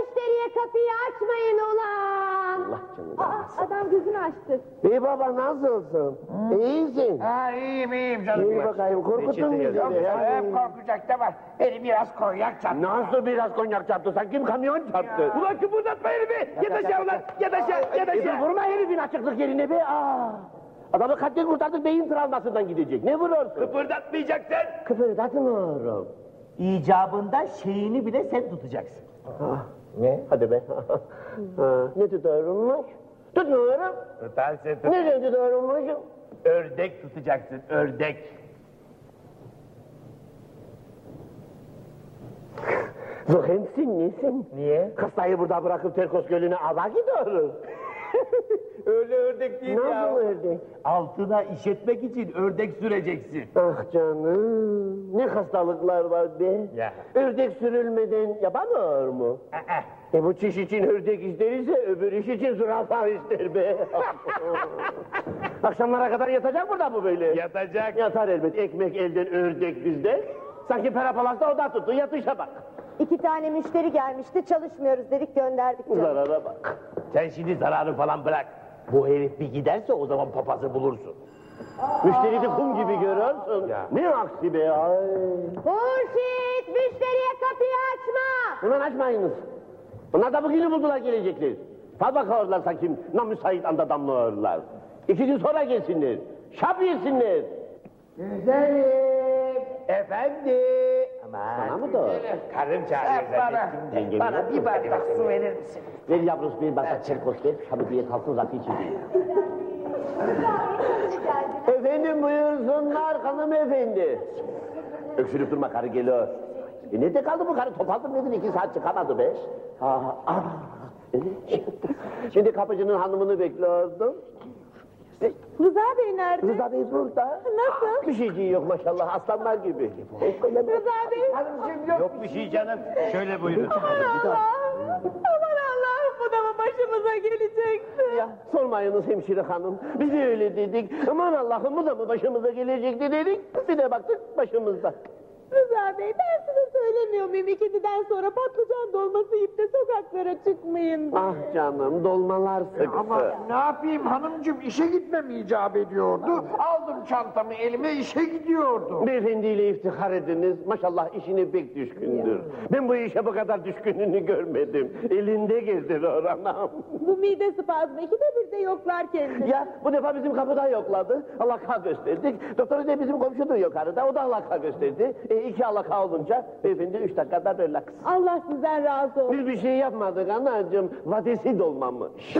Müşteriye kapıyı açmayın ulan! Allah canını Aa, almasın. adam gözünü açtı. Bey baba nasılsın? İyisin. Ha iyiyim iyiyim canım. İyi bakayım korkuttun bizi. Yok canım, hep korkacak da var. Beni biraz konyak çarptı. Nasıl biraz konyak çarptı? Sen kim kamyon çarptı? Ulan kıpırdatma herifi. Yat aşağı ulan. Yat aşağı. Yat aşağı. vurma herifin açıklık yerine be. Aa. Adamı katten kurtardık beyin travmasından gidecek. Ne vuruyorsun? Kıpırdatmayacaksın. Kıpırdatmıyorum. İcabında şeyini bile sen tutacaksın. Ne? Hadi be. (laughs) ha, ne tutuyorummuş? Tutmuyorum. Tutarsın tut. Nereden tutuyorummuş? Ördek tutacaksın. Ördek. Zuhensin nesin? Niye? Hastayı burada bırakıp Terkos Gölü'ne ava gidiyoruz. (laughs) Öyle ördek değil Nasıl ya. ördek? Altına işetmek için ördek süreceksin. Ah canım, ne hastalıklar var be. Ya. Ördek sürülmeden yapamıyor mu? e bu çiş için ördek isterse öbür iş için zürafa ister be. (laughs) Akşamlara kadar yatacak burada bu böyle. Yatacak. Yatar elbet, ekmek elden ördek bizde. Sanki perapalakta oda tuttu, yatışa bak. İki tane müşteri gelmişti çalışmıyoruz dedik gönderdik canım. Zarara bak. Sen şimdi zararı falan bırak. Bu herif bir giderse o zaman papazı bulursun. Müşteri de kum gibi görüyorsun. Ne aksi be ay. Hurşit müşteriye kapıyı açma. Ulan açmayınız. Bunlar da bugünü buldular gelecekler. Fal bakıyorlar sanki namüsait anda damlıyorlar. İki gün sonra gelsinler. Şap yesinler. Güzelim. Efendi. Aman. Sana mı da? Karım çağırıyor Bana, zannettim de. bana bir bardak su verir misin? Ver yavrusu bir bardak çerkos ver. Hamidiye kalsın rakı içeceğim. Efendim buyursunlar hanımefendi. Öksürüp durma karı geliyor. E nerede kaldı bu karı? Topaldım nedir? İki saat çıkamadı be. Ah, ah. Şimdi kapıcının hanımını bekliyordum. Rıza Bey nerede? Rıza Bey burada. Nasıl? Bir şeyciği yok maşallah aslanlar gibi. Rıza Bey. Yok bir şey canım. Şöyle buyurun. Aman Allah'ım bu da mı başımıza gelecekti? Ya sormayınız hemşire hanım. Biz de öyle dedik. Aman Allah'ım bu da mı başımıza gelecekti dedik. Bir de baktık başımızda. Rıza Bey ben size söylemiyor muyum ikindiden sonra patlıcan dolması yiyip de sokaklara çıkmayın diye. Ah canım dolmalar sıktı. Ama ne yapayım hanımcığım işe gitmem icap ediyordu. Aldım çantamı elime işe gidiyordum. Beyefendiyle iftihar ediniz. Maşallah işine pek düşkündür. Ben bu işe bu kadar düşkününü görmedim. Elinde gezdiriyor anam. Bu mide spazmı ikide bir de yoklar kendini. Ya bu defa bizim kapıda yokladı. Alaka gösterdik. Doktoru da bizim komşudur yukarıda. O da alaka gösterdi. E, iki alaka olunca beyefendi üç dakikada relax. Allah sizden razı olsun. Biz bir şey yapmadık anacığım. Vadesi dolmamış.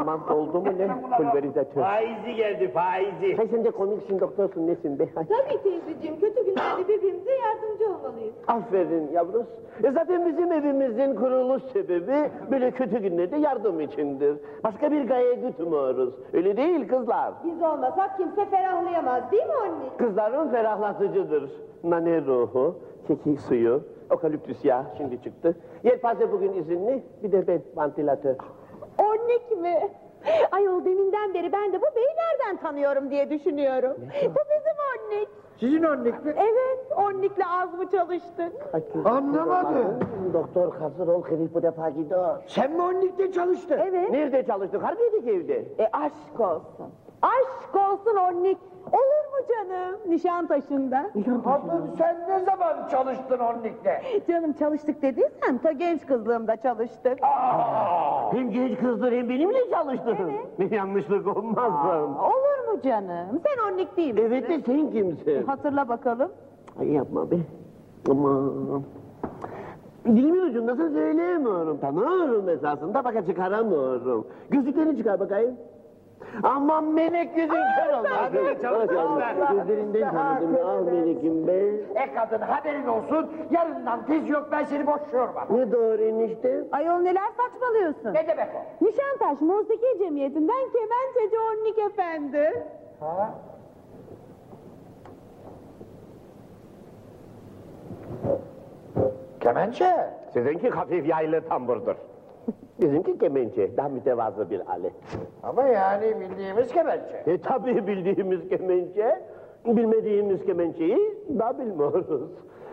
Aman oldu mu ne? Pulverizatör. Faizi geldi faizi. Sen de komiksin doktorsun nesin be? Tabii teyzeciğim kötü günlerde birbirimize yardımcı olmalıyız. Aferin yavrus. E zaten bizim evimizin kuruluş sebebi böyle kötü günlerde yardım içindir. Başka bir gaye gütmüyoruz. Öyle değil kızlar. Biz olmasak kimse ferahlayamaz değil mi anne? Kızların ferahlatıcıdır. Nane ruhu, kekik suyu, okaliptüs yağı şimdi çıktı. Yelpaze bugün izinli, bir de ben vantilatör. Onnik mi? Ayol deminden beri ben de bu beyi nereden tanıyorum diye düşünüyorum. Bu bizim onnik. Sizin önlük mü? Evet, onnikle az mı çalıştık? Anlamadım. Doktor hazır ol, herif bu defa gidiyor. Sen mi önlükte çalıştın? Evet. Nerede çalıştık? Harbiydik evde. E aşk olsun. Aşk olsun onnik. Olur mu canım? Nişantaşı'nda. Kadın sen ne zaman çalıştın önlükte? Canım çalıştık dediysen ta genç kızlığımda çalıştık. Hem genç kızdır hem benimle çalıştın. Bir yanlışlık olmazsın. Olur mu canım? Sen onnik değil misin? Evet de sen kimsin? Hatırla bakalım. Ay yapma be. Aman. Dilimin ucundasın söyleyemiyorum. Tanıyorum esasında fakat çıkaramıyorum. Gözlüklerini çıkar bakayım. Aman melek gözün kör olmaz. Gözlerinden tanıdım. Ah melekim be. E kadın haberin olsun yarından tez yok ben seni boşuyorum artık. Ne doğru enişte? Ayol neler saçmalıyorsun? Ne demek o? Nişantaş Musiki Cemiyeti'nden kemençeci onnik efendi. Ha? Kemençe. Sizinki hafif yaylı tamburdur. Bizimki kemençe, daha mütevazı bir alet. Ama yani bildiğimiz kemençe. E tabii bildiğimiz kemençe, bilmediğimiz kemençeyi daha bilmiyoruz.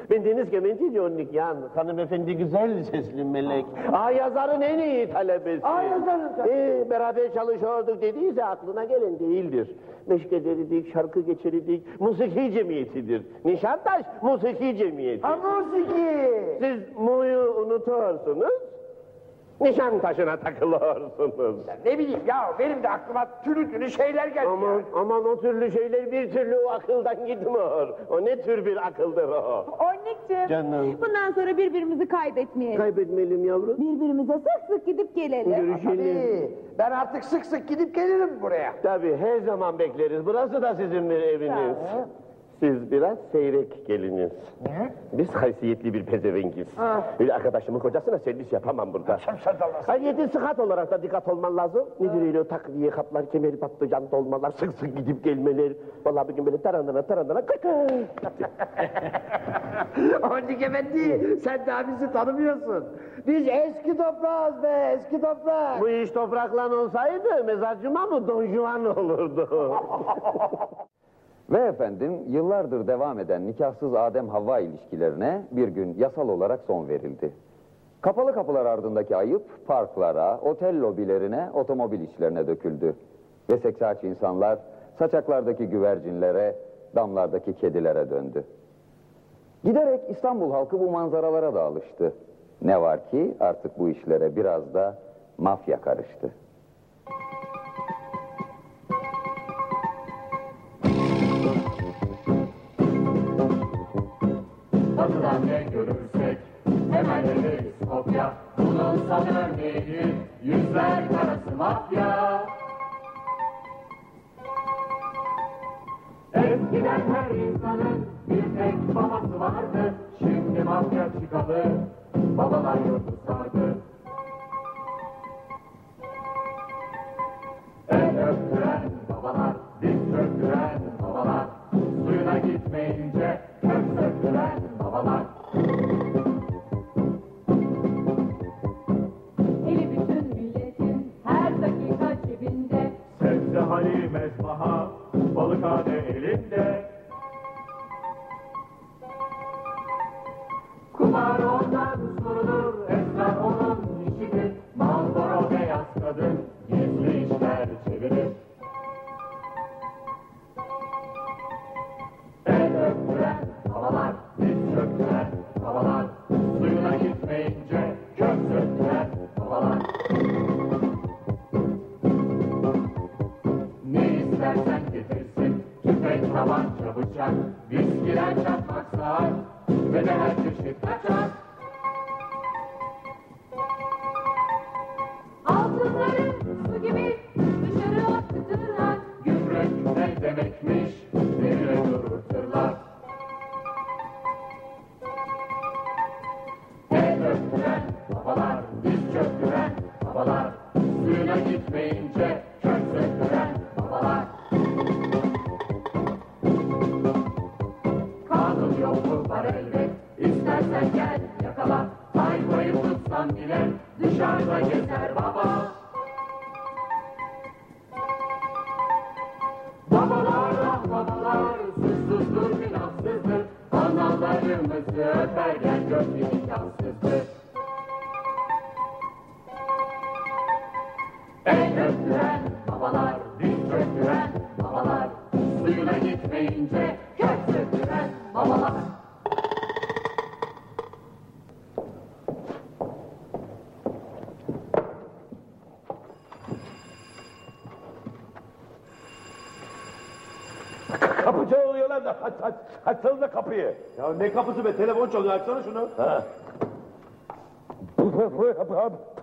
Bildiğiniz kemençe John Nikyan, hanımefendi güzel sesli melek. Aa yazarın en iyi talebesi. Aa, yazarın talebesi. Ee, beraber çalışıyorduk dediyse aklına gelen değildir. Meşk ederdik, şarkı geçirirdik, musiki cemiyetidir. Nişantaş musiki cemiyeti. Ha musiki. Siz muyu unutuyorsunuz, Nişantaşı'na takılıyorsunuz. Ne bileyim ya benim de aklıma türlü türlü şeyler geldi. Aman, ya. aman o türlü şeyler bir türlü o akıldan gitmiyor. O ne tür bir akıldır o? Onnikciğim. Canım. Bundan sonra birbirimizi kaybetmeyelim. Kaybetmeyelim yavrum. Birbirimize sık sık gidip gelelim. Görüşelim. Tabii. Ben artık sık sık gidip gelirim buraya. Tabii her zaman bekleriz. Burası da sizin bir eviniz. Siz biraz seyrek geliniz. Niye? Biz haysiyetli bir pezevengiz. Ha. Öyle arkadaşımın kocasına servis yapamam burada. Haysiyetli sıkat olarak da dikkat olman lazım. Nedir öyle o takviye kaplar, kemeri patlıcan dolmalar, sık sık gidip gelmeler. Vallahi bugün böyle tarandana tarandana kaka. (laughs) Honcuk efendi sen daha bizi tanımıyorsun. Biz eski toprağız be eski toprak. Bu iş toprakla olsaydı mezarcıma mı Don Juan olurdu? (laughs) Ve efendim yıllardır devam eden nikahsız Adem-Havva ilişkilerine bir gün yasal olarak son verildi. Kapalı kapılar ardındaki ayıp parklara, otel lobilerine, otomobil içlerine döküldü. Ve seksağaç insanlar saçaklardaki güvercinlere, damlardaki kedilere döndü. Giderek İstanbul halkı bu manzaralara da alıştı. Ne var ki artık bu işlere biraz da mafya karıştı. Batıdan ne görürsek hemen ederiz kopya. Bunun son örneği yüzler karası mafya. Eskiden her insanın bir tek babası vardı. Şimdi mafya çıkalı babalar yurdu sardı. El öptüren babalar, diz çöktüren babalar, suyuna gitmeyince balıkhane elinde. Kumar ondan sorulur, esrar onun işidir. Malboro beyaz kadın, gizli işler çevirir. Aç, aç, açsanıza kapıyı. Ya ne kapısı be telefon çalıyor açsana şunu. Ha.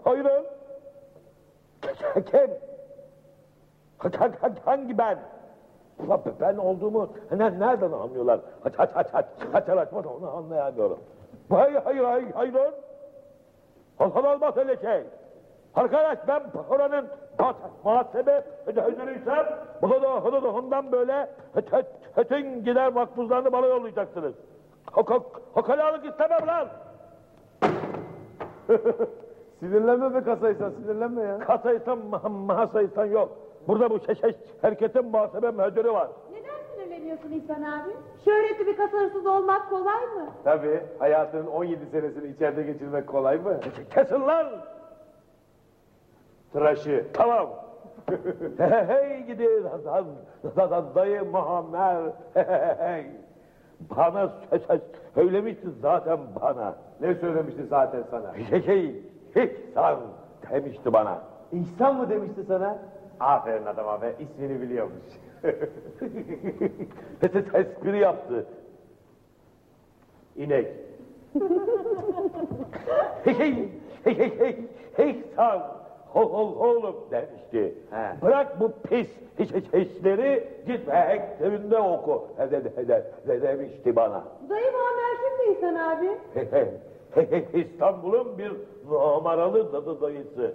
Hayır. Kim? Ha- ha- Hangi ben? Ulan ben olduğumu ne- nereden anlıyorlar? Aç aç aç aç. Açar açmaz onu anlayamıyorum. Hayır hayır hayır hayır. Olsan olmaz öyle şey. Arkadaş ben oranın muhasebe öderiysem bunu da bunu da ondan böyle bütün gider makbuzlarını bana yollayacaksınız. Hokalalık istemem lan. (laughs) Sinirlenme be kasaysan sinirlenme ya. Kasaysan ma mahasaysan yok. Burada bu şey, herkesin muhasebe müdürü var. Neden sinirleniyorsun İhsan abi? Şöhreti bir kasa hırsız olmak kolay mı? Tabii hayatının 17 senesini içeride geçirmek kolay mı? Kesin lan. Tıraşı. Tamam. hey, hey gidi da- da- da- dayı Muammer. Hey. Bana sö- sö- söylemiştin zaten bana. Ne söylemişti zaten sana? Şey, şey, İhsan demişti bana. İhsan mı demişti sana? Aferin adama be ismini biliyormuş. Peki espri yaptı. İnek. Hey, hey, hey, hey, hey, İhsan. Ol, ol, oğlum demişti. Bırak bu pis hiç hiç işleri git mektebinde oku de, de, de, de, de, demişti bana. Dayı Muammer kimdi İhsan abi? İstanbul'un bir numaralı dadı dayısı.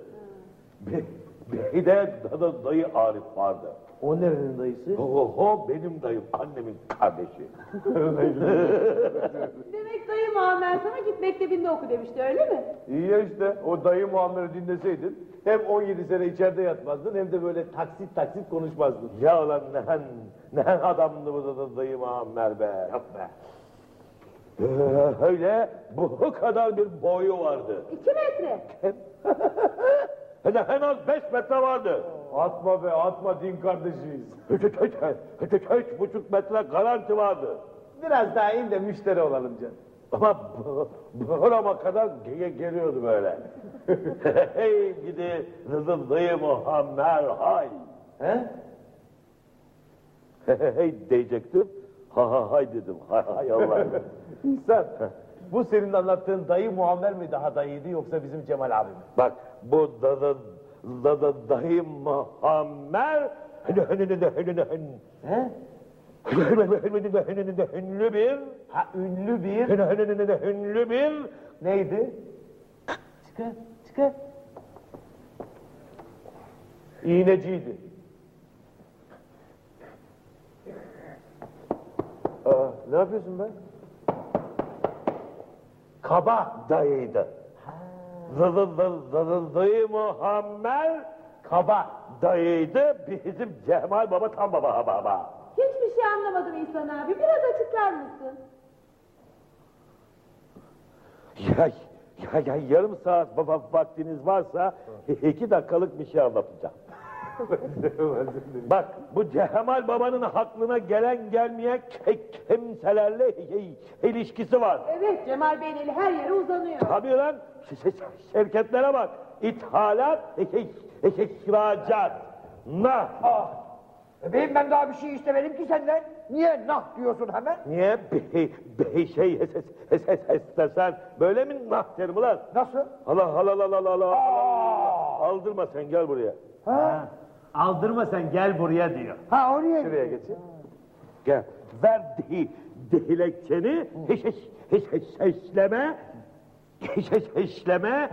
Bir, bir de dadı dayı Arif vardı. O nerenin dayısı? O, o benim dayım, annemin kardeşi. (laughs) Demek dayı Muammer sana git mektebinde oku demişti öyle mi? İyi ya işte o dayı Muammer'i dinleseydin hem 17 sene içeride yatmazdın hem de böyle taksit taksit konuşmazdın. ya lan ne, ne adamdı bu dadı dayı Muammer be. Be. Ee, Öyle bu kadar bir boyu vardı. İki metre. (laughs) Hem de en az beş metre vardı. Atma be atma din kardeşiyiz. Üç, üç, üç, üç, üç buçuk metre garanti vardı. Biraz daha in de müşteri olalım canım. Ama bu- burama kadar ge- geliyordu böyle. (laughs) hey gidi rızı dayı Muhammed hay. He? (laughs) hey diyecektim. Ha ha hay dedim. Hay hay Allah. İhsan bu senin anlattığın dayı Muammer mi daha dayıydı yoksa bizim Cemal abi mi? Bak bu da da da da dayı Muhammed He? ünlü bir Ha ünlü bir ünlü bir neydi? Çıkar çıkar. İğneciydi. Aa, ne yapıyorsun be? kaba dayıydı. Dayı Muhammed kaba dayıydı. Bizim Cemal Baba tam baba baba. Hiçbir şey anlamadım İhsan abi. Biraz açıklar mısın? Ya, ya, ya yarım saat baba vaktiniz varsa iki dakikalık bir şey anlatacağım. (laughs) Bak bu Cemal Baba'nın aklına gelen gelmeyen kimselerle ilişkisi var. Evet Cemal Bey'in eli her yere uzanıyor. Tabii lan şirketlere bak. İthalat, ihracat. Nah. Beyim ben daha bir şey istemedim ki senden. Niye nah diyorsun hemen? Niye bir, bir şey ses, ses, ses, istesen böyle mi nah derim ulan? Nasıl? Allah Allah Allah Allah Allah. Aldırma sen gel buraya. Ha? Aldırma sen gel buraya diyor. Ha oraya Şuraya geçin. Gel. Ver di, dilekçeni hiç hiç hiç hiç işleme hiç hiç işleme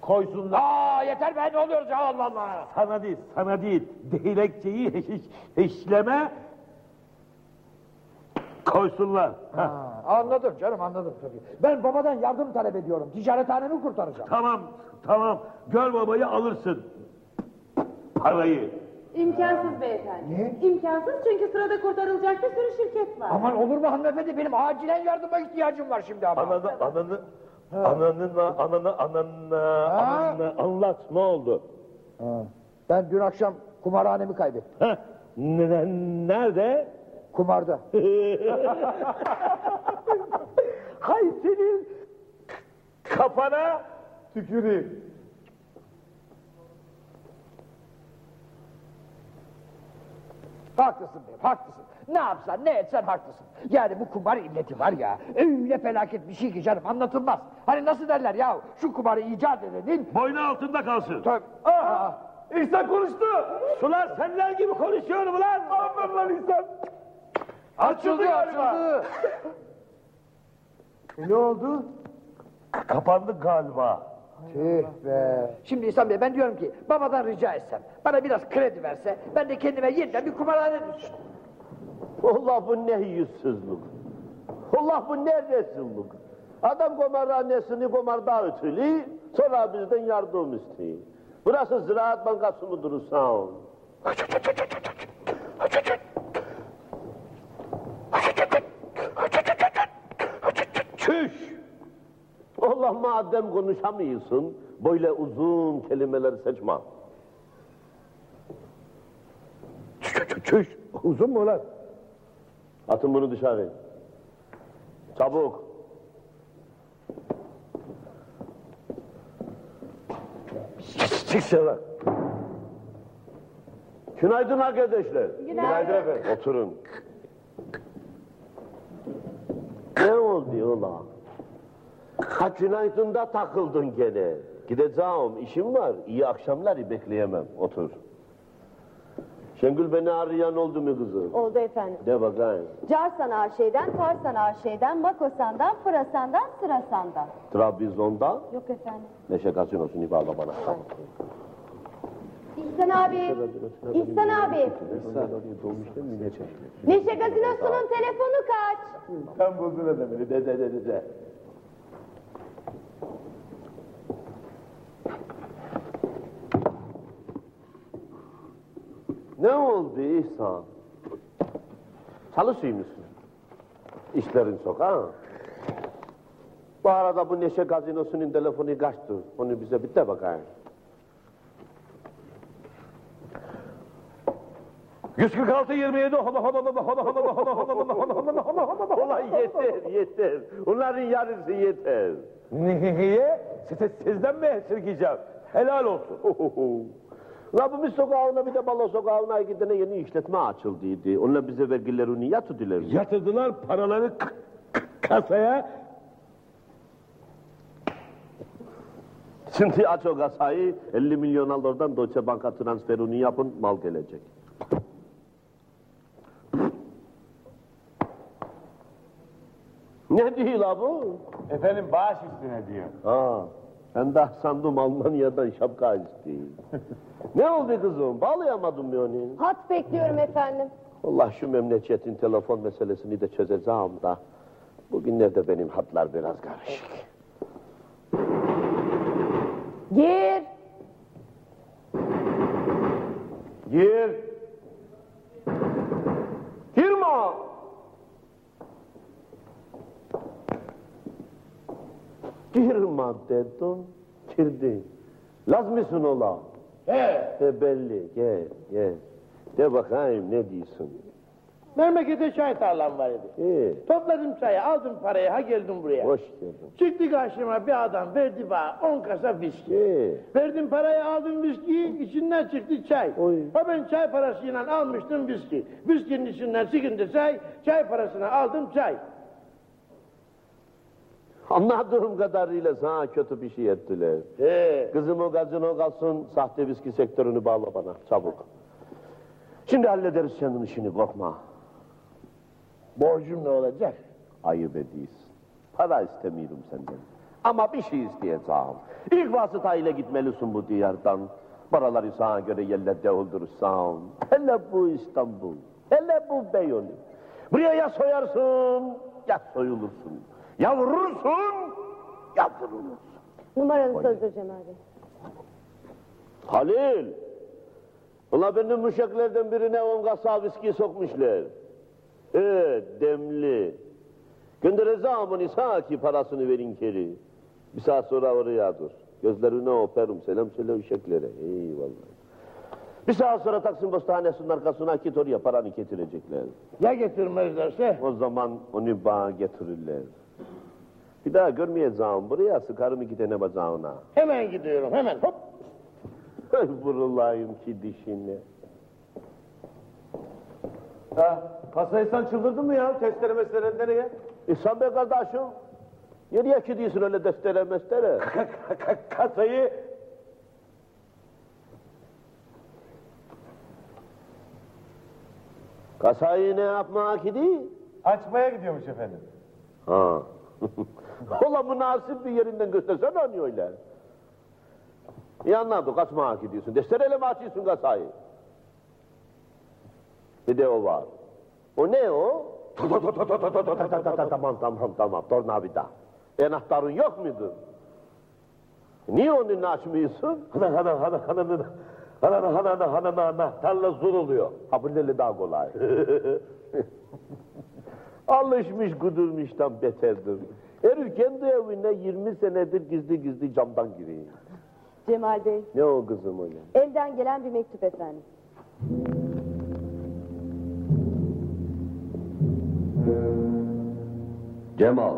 koysunlar. Aa yeter be ne oluyoruz ya Allah Allah. Sana değil, sana değil. Dilekçeyi hiç hiç işleme koysunlar. Ha. Ha, anladım canım anladım tabii. Ben babadan yardım talep ediyorum. Ticarethanemi kurtaracağım. Tamam, tamam. Gör babayı alırsın. Parayı. İmkansız beyefendi. Niye? İmkansız çünkü sırada kurtarılacak bir sürü şirket var. Aman olur mu hanımefendi benim acilen yardıma ihtiyacım var şimdi ama. Ananı, ananı, ananı, ananı, ananı, ananı anlat ne oldu? Ha. Ben dün akşam kumarhanemi kaybettim. Ha, ne- nerede? Kumarda. (laughs) Hay senin kafana Tüküreyim. haklısın beyim haklısın. Ne yapsan ne etsen haklısın. Yani bu kumar illeti var ya öyle felaket bir şey ki canım anlatılmaz. Hani nasıl derler ya şu kumarı icat edenin. boynu altında kalsın. Tabii. Aha! İhsan konuştu. Sular senler gibi konuşuyorum ulan. Aferin lan İhsan. Açıldı galiba. (laughs) E, ne oldu? Kapandı galiba. Tüh be. Şimdi İhsan Bey ben diyorum ki babadan rica etsem bana biraz kredi verse ben de kendime yeniden bir kumarhane düşün. Allah bu ne yüzsüzlük. Allah bu ne rezillik. Adam kumarhanesini kumarda ötülü, sonra bizden yardım istiyor. Burası Ziraat Bankası mıdır Hüsam? Çüş. Allah madem konuşamıyorsun, böyle uzun kelimeler seçme. Çüş. Uzun mu ulan? Atın bunu dışarı. Çabuk. Çık sen lan. Günaydın arkadaşlar. Günaydın. efendim. Oturun. Ne oldu ulan? Ha günaydın'da takıldın gene. Gideceğim, işim var. İyi akşamları bekleyemem. Otur. Şengül beni arayan oldu mu kızım? Oldu efendim. De bakayım. Carsan her şeyden, Tarsan her şeyden, Makosan'dan, Pırasan'dan, Sırasan'dan. Trabzon'da Yok efendim. Neşe Gazinosu'nu bağla bana. İhsan abi. İhsan abi. Neşe Gazinosu'nun telefonu kaç? Sen buldun adamını. De de de de de. Ne oldu İhsan? Çalışıyor musun? İşlerin çok ha? Bu arada bu Neşe Gazinosu'nun telefonu kaçtı? Onu bize bir de bakayım. 146 27 Ulan yeter yeter. Onların yarısı yeter. Niye? Siz, sizden mi esirgeyeceğim? Helal olsun. La bu mis sokağına bir de balo sokağına tane yeni işletme açıldıydı. Onlar bize vergilerini yatırdılar. Yatırdılar paraları kasaya. Şimdi aç o kasayı 50 milyon al oradan Deutsche Bank'a transferini yapın mal gelecek. Ne diyor la bu? Efendim bağış üstüne diyor. Ha, ben de sandım Almanya'dan şapka istiyor. (laughs) ne oldu kızım? Bağlayamadın mı onu? Hat bekliyorum efendim. Allah şu memleketin telefon meselesini de çözeceğim da. Bugünlerde benim hatlar biraz karışık. Gir. Gir. Girme. Girme dedim. Girdi. Laz mısın ola? He. He belli. Gel gel. De bakayım ne diyorsun? Memlekette çay tarlam var idi. İyi. Topladım çayı, aldım parayı, ha geldim buraya. Hoş geldin. Çıktı karşıma bir adam, verdi bana on kasa viski. İyi. Verdim parayı, aldım viskiyi, içinden çıktı çay. Ha ben çay parasıyla almıştım viski. Viskinin içinden çıkınca çay, çay parasını aldım çay. Anladığım kadarıyla sana kötü bir şey ettiler. He. Kızım o gazino kalsın, sahte viski sektörünü bağla bana, çabuk. Şimdi hallederiz senin işini, korkma. Borcum ne olacak? Ayıp ediyorsun. Para istemiyorum senden. Ama bir şey isteyeceğim. İlk vasıtayla gitmelisin bu diyardan. Paraları sana göre yerlerde doldurursan. Hele bu İstanbul, hele bu Beyoğlu. Buraya ya soyarsın, ya soyulursun. Ya vurursun, ya vurulursun. Numaranı sözde Cemal Bey. Halil! Ulan benim müşeklerden birine on kasa viski sokmuşlar. Evet, demli. Göndereceğim onu sağ ki parasını verin geri. Bir saat sonra oraya dur. Gözlerine öperim, selam söyle uşaklere. Eyvallah. Bir saat sonra Taksim Postanesi'nin arkasına git oraya paranı getirecekler. Ya getirmezlerse? O zaman onu bana getirirler. Bir daha görmeyeceğim buraya sıkarım iki tane bacağına. Hemen gidiyorum, hemen hop. Vurulayım ki dişine. Ha, kasayı sen çıldırdın mı ya? Testere mestere nereye? İhsan Bey kardeşim, nereye gidiyorsun öyle deftere mestere? kasayı Kasayı ne yapmaya gidiyor? açmaya gidiyormuş efendim. Ha. (laughs) Ola münasip bir yerinden göstersene onu öyle. İyi anladık, kasmağa gidiyorsun. Desterele mi açıyorsun kasayı? Bir de o var. O ne o? tamam tamam tamam, tornavida. Enahtarın yok muydu? Niye onu açmıyorsun? Hana hana hana hana hana. Hanana hanana hanana anahtarla zor oluyor. Ha bu daha kolay. Alışmış kudurmuştan beterdir. Herif kendi evine 20 senedir gizli gizli camdan giriyor. Cemal Bey. Ne o kızım öyle? Elden gelen bir mektup efendim. Cemal,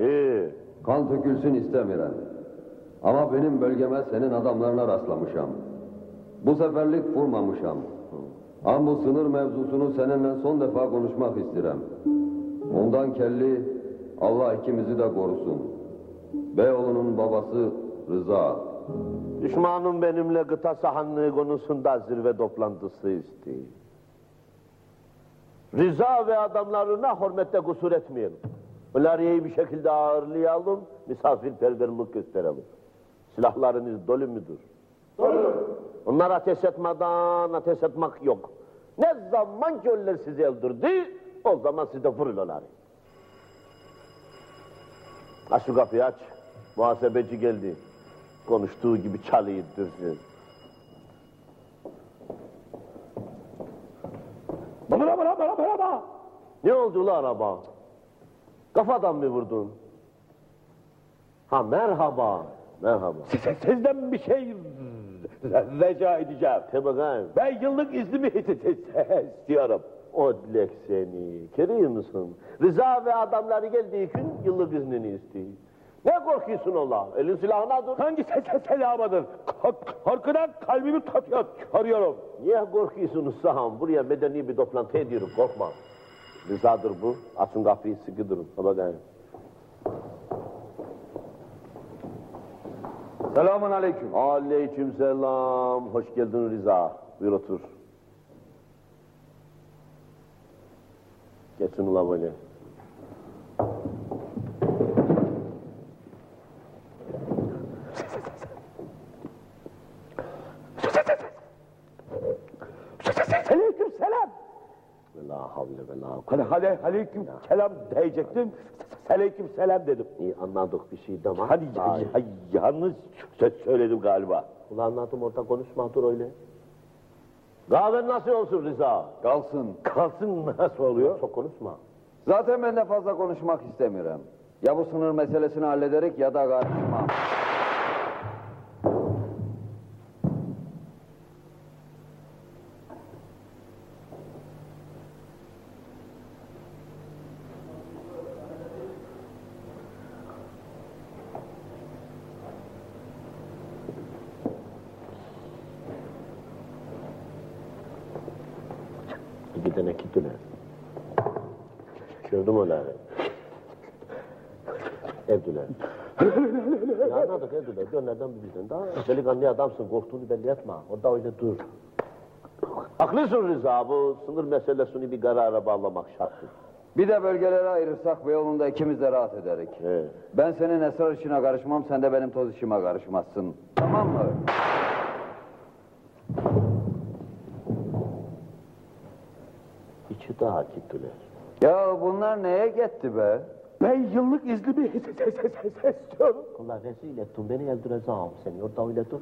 Ee, kan tökülsün istemiyorum. Ama benim bölgeme senin adamlarına rastlamışam. Bu seferlik vurmamışam. Ama bu sınır mevzusunu seninle son defa konuşmak isterim. Ondan kelli Allah ikimizi de korusun. Beyoğlu'nun babası Rıza. Düşmanım benimle gıta sahanlığı konusunda zirve toplantısı istiyor. Rıza ve adamlarına hürmette kusur etmeyelim. İyi bir şekilde ağırlayalım, misafirperverlik gösterelim. Silahlarınız dolu mudur? Dolu. Onlar ateş etmeden ateş etmek yok. Ne zaman göller sizi öldürdü, o zaman siz de vurun onları. Aç şu kapıyı aç. Muhasebeci geldi. Konuştuğu gibi çalıyı düzgün. Bana bana bana bana bana. Ne oldu la araba? Kafadan mı vurdun? Ha merhaba. Merhaba. Sizden bir şey rica edeceğim. Bakayım. Ben yıllık iznimi (laughs) istiyorum. O dilek seni. Görüyor musun? Rıza ve adamları geldiği gün yıllık iznini istiyor. Ne korkuyorsun ola? Elin silahına dur. Hangi ses selamıdır? Korkudan kalbimi tatıyor, arıyorum. Niye korkuyorsunuz saham? Buraya medeni bir toplantı ediyorum. Korkma. Rızadır bu. Açın kapıyı sıkı durun. Ha bakayım. Selamun aleyküm. Aleyküm selam. Hoş geldin Rıza. Buyur otur. Geçin ula böyle. Aleyküm selam. La havle ve la Hani hale, aleyküm selam diyecektim. Aleyküm selam dedim. İyi anladık bir şey ama. Hadi ya, ya, yalnız söz söyledim galiba. Ulan anladım orada konuşma dur öyle. Kahven nasıl olsun Rıza? Kalsın. Kalsın nasıl oluyor? Çok konuşma. Zaten ben de fazla konuşmak istemiyorum. Ya bu sınır meselesini hallederek ya da karışma. İki tane kitüler. Gördüm onları. Evdüler. ya anladık evdüler. Gönlerden bir bizden. Daha delikanlı adamsın. Korktuğunu belli etme. Orada öyle dur. Haklısın Rıza. Bu sınır meselesini bir karara bağlamak şarttır. Bir de bölgelere ayırırsak Beyoğlu'nda ikimiz de rahat ederik. Evet. Ben senin esrar işine karışmam, sen de benim toz işime karışmazsın. Tamam mı? İçi daha kitüler. Ya bunlar neye gitti be? Ben yıllık iznimi istiyorum. Ulan rezil ettin. Beni öldüreceğim seni. Orada öyle dur.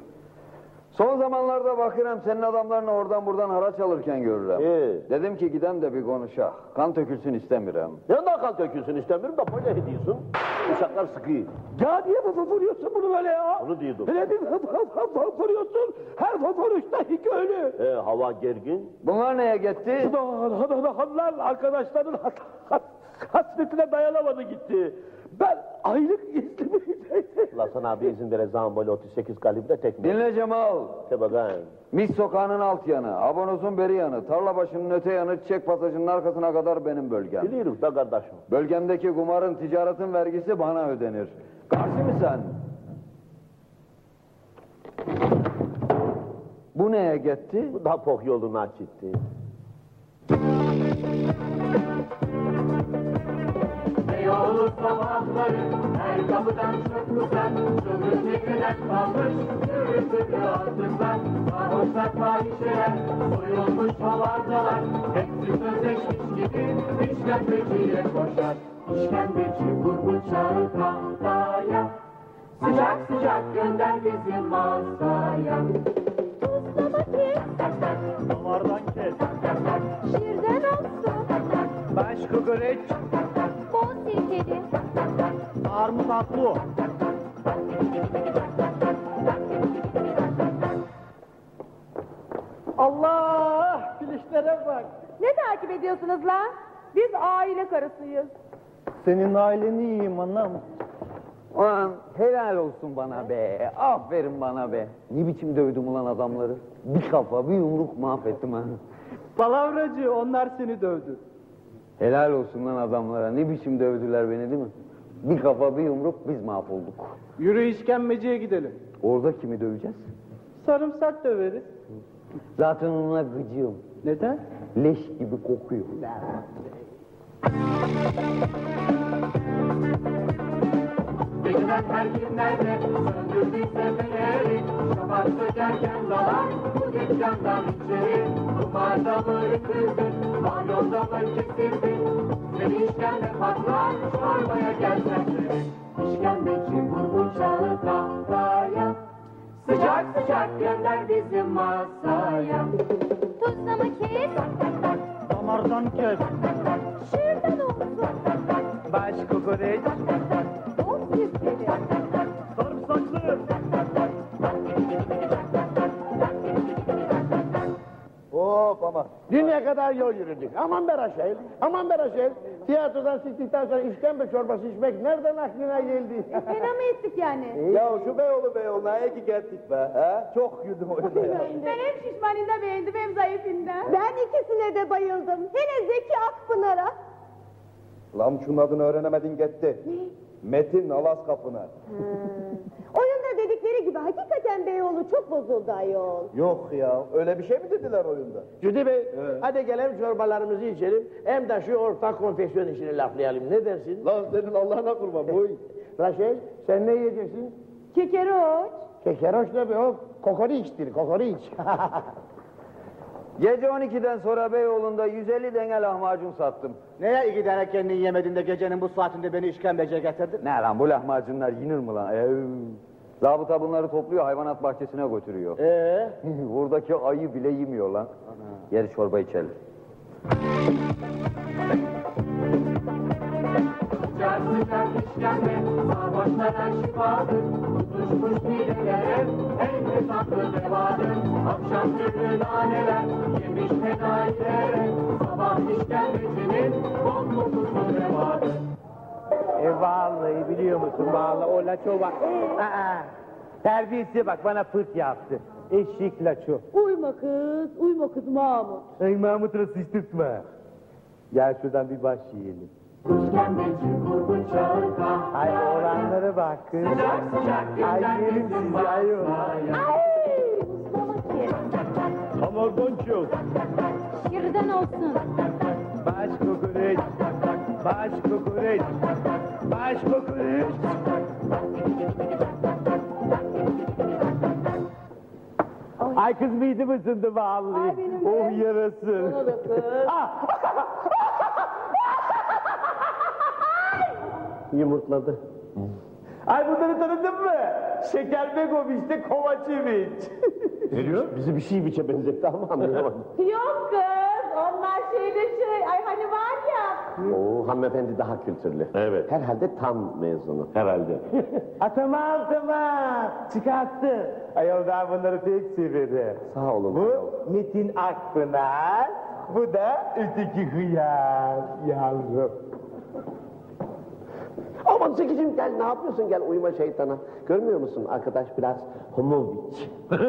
Son zamanlarda bakıyorum senin adamlarını oradan buradan haraç alırken görürüm. Ee? Dedim ki gidem de bir konuşak. Kan tökülsün istemiyorum. Ne ondan kan dökülsün istemiyorum da böyle ediyorsun. Uşaklar sıkıyor. Ya niye bu vuruyorsun bunu böyle ya? Onu diyordum. Ne bir vuruyorsun? Her vuruşta iki ölü. He, hava gergin. Bunlar neye gitti? Hanlar arkadaşların has- hasretine dayanamadı gitti. Ben aylık La (laughs) sana bir izin vereceğim böyle 38 kalibre tekme. Dinle Cemal. De bakayım. Mis sokağının alt yanı, Abanoz'un beri yanı, tarla başının öte yanı, çiçek pasajının arkasına kadar benim bölgem. Biliyorum da kardeşim. Bölgemdeki kumarın, ticaretin vergisi bana ödenir. Karşı mı sen? Bu neye gitti? Bu da pok yolunu açıktı. Beyoğlu sabahları her kapıdan çok güzel Çılgın çekilen kalmış yürüsü artıklar Sarhoşlar fahişeler soyulmuş havardalar Hepsi sözleşmiş gibi işkembeciye koşar İşkembeci vur bıçağı tahtaya Sıcak sıcak gönder bizi masaya Damardan kes. Şirden olsun. Baş kokoreç. Sirkeli. Armut atlı. Allah! Filişlere bak. Ne takip ediyorsunuz lan? Biz aile karısıyız. Senin aileni yiyeyim anam. Ulan helal olsun bana be. Aferin bana be. Ne biçim dövdüm ulan adamları. Bir kafa bir yumruk mahvettim ha. Palavracı onlar seni dövdü. Helal olsun lan adamlara. Ne biçim dövdüler beni değil mi? Bir kafa bir yumruk biz mahvolduk. Yürü işkembeciye gidelim. Orada kimi döveceğiz? Sarımsak döveriz. Zaten ona gıcığım. Neden? Leş gibi kokuyor. Geceler her günlerde söndürdüyse feneri Şafak sökerken dalan bu dükkandan içeri Kumarda mı rıkırdın, pavyonda mı kesirdin Seni işkembe patlar, çorbaya gelsen seni İşkembeci vur bıçağı tahtaya Sıcak sıcak gönder bizim masaya Tuzla mı kes? Damardan kes. Şuradan olsun. Baş kokoreç. Hop ama. Dünya kadar yol yürüdük. Aman be Raşel, aman be Raşel. Tiyatrodan çıktıktan sonra işkembe çorbası içmek nereden aklına geldi? Fena mı ettik yani? Ya şu Beyoğlu Beyoğlu'na iyi ki geldik be. He? Çok güldüm oyunda ya. Ben hem şişmanında beğendim hem zayıfında. Ben ikisine de bayıldım. Hele Zeki Akpınar'a. Lan şunun adını öğrenemedin gitti. Metin Alas Kapınar. Oyunda dedikleri gibi hakikaten Beyoğlu çok bozuldu ayol. Yok ya öyle bir şey mi dediler oyunda? Cüdi Bey, hadi gelelim çorbalarımızı içelim. Hem de şu ortak konfeksiyon işini laflayalım. Ne dersin? Lan senin Allah'ına kurban boy. (laughs) Raşel, sen ne yiyeceksin? Kekeroç. Kekeroş ne be o? Kokoreçtir, kokoreç. (laughs) Gece 12'den sonra Beyoğlu'nda 150 denge lahmacun sattım. Neye iki tane kendin yemedin de gecenin bu saatinde beni işkembeciye getirdin? Ne lan bu lahmacunlar yenir mi lan? Ev. Zabıta bunları topluyor hayvanat bahçesine götürüyor. Ee? (laughs) Buradaki ayı bile yemiyor lan. Gel çorba içelim. Sıcak sıcak işkembe sarhoşlara şifadır Tutuşmuş midelere en tatlı devadır Akşam türlü naneler yemiş fedailere Sabah işkembecinin bol kokusu revadır E vallahi biliyor musun vallahi o laço bak. Aa, terbiyesize bak bana pırt yaptı. Eşek laço. Uyma kız, uyma kız Mahmut. Ay Mahmut'u sıçtırtma. Gel şuradan bir baş yiyelim. İşkembeci vur bıçağı Ay tahtaya oranlara bak kız. Sıcak sıcak Ay yerim sizi ayol. Ay, muslama kes. Damardan kes. Şuradan olsun. Baş kokoreç. Baş kokoreç. Baş kokoreç. Ay kız mıydı mısındı vallahi? Ay benim de. oh yarasın. Bana da kız. Ah! (laughs) Yumurtladı. Ay bunları tanıdın mı? Şeker Begom işte Kovaçeviç. Ne (laughs) diyor? Bizi bir şey biçe benzetti ama anlayamadım. Yok kız, onlar şeyde şey, ay hani var ya. Oo, hanımefendi daha kültürlü. Evet. Herhalde tam mezunu. Herhalde. (laughs) Ha tamam tamam. Çıkarttı. Ayol ben bunları pek severim. Sağ olun. Bu Metin Akpınar. Bu da öteki hıyar yavrum. Aman Zekicim gel ne yapıyorsun gel uyuma şeytana. Görmüyor musun arkadaş biraz homoviç. (laughs)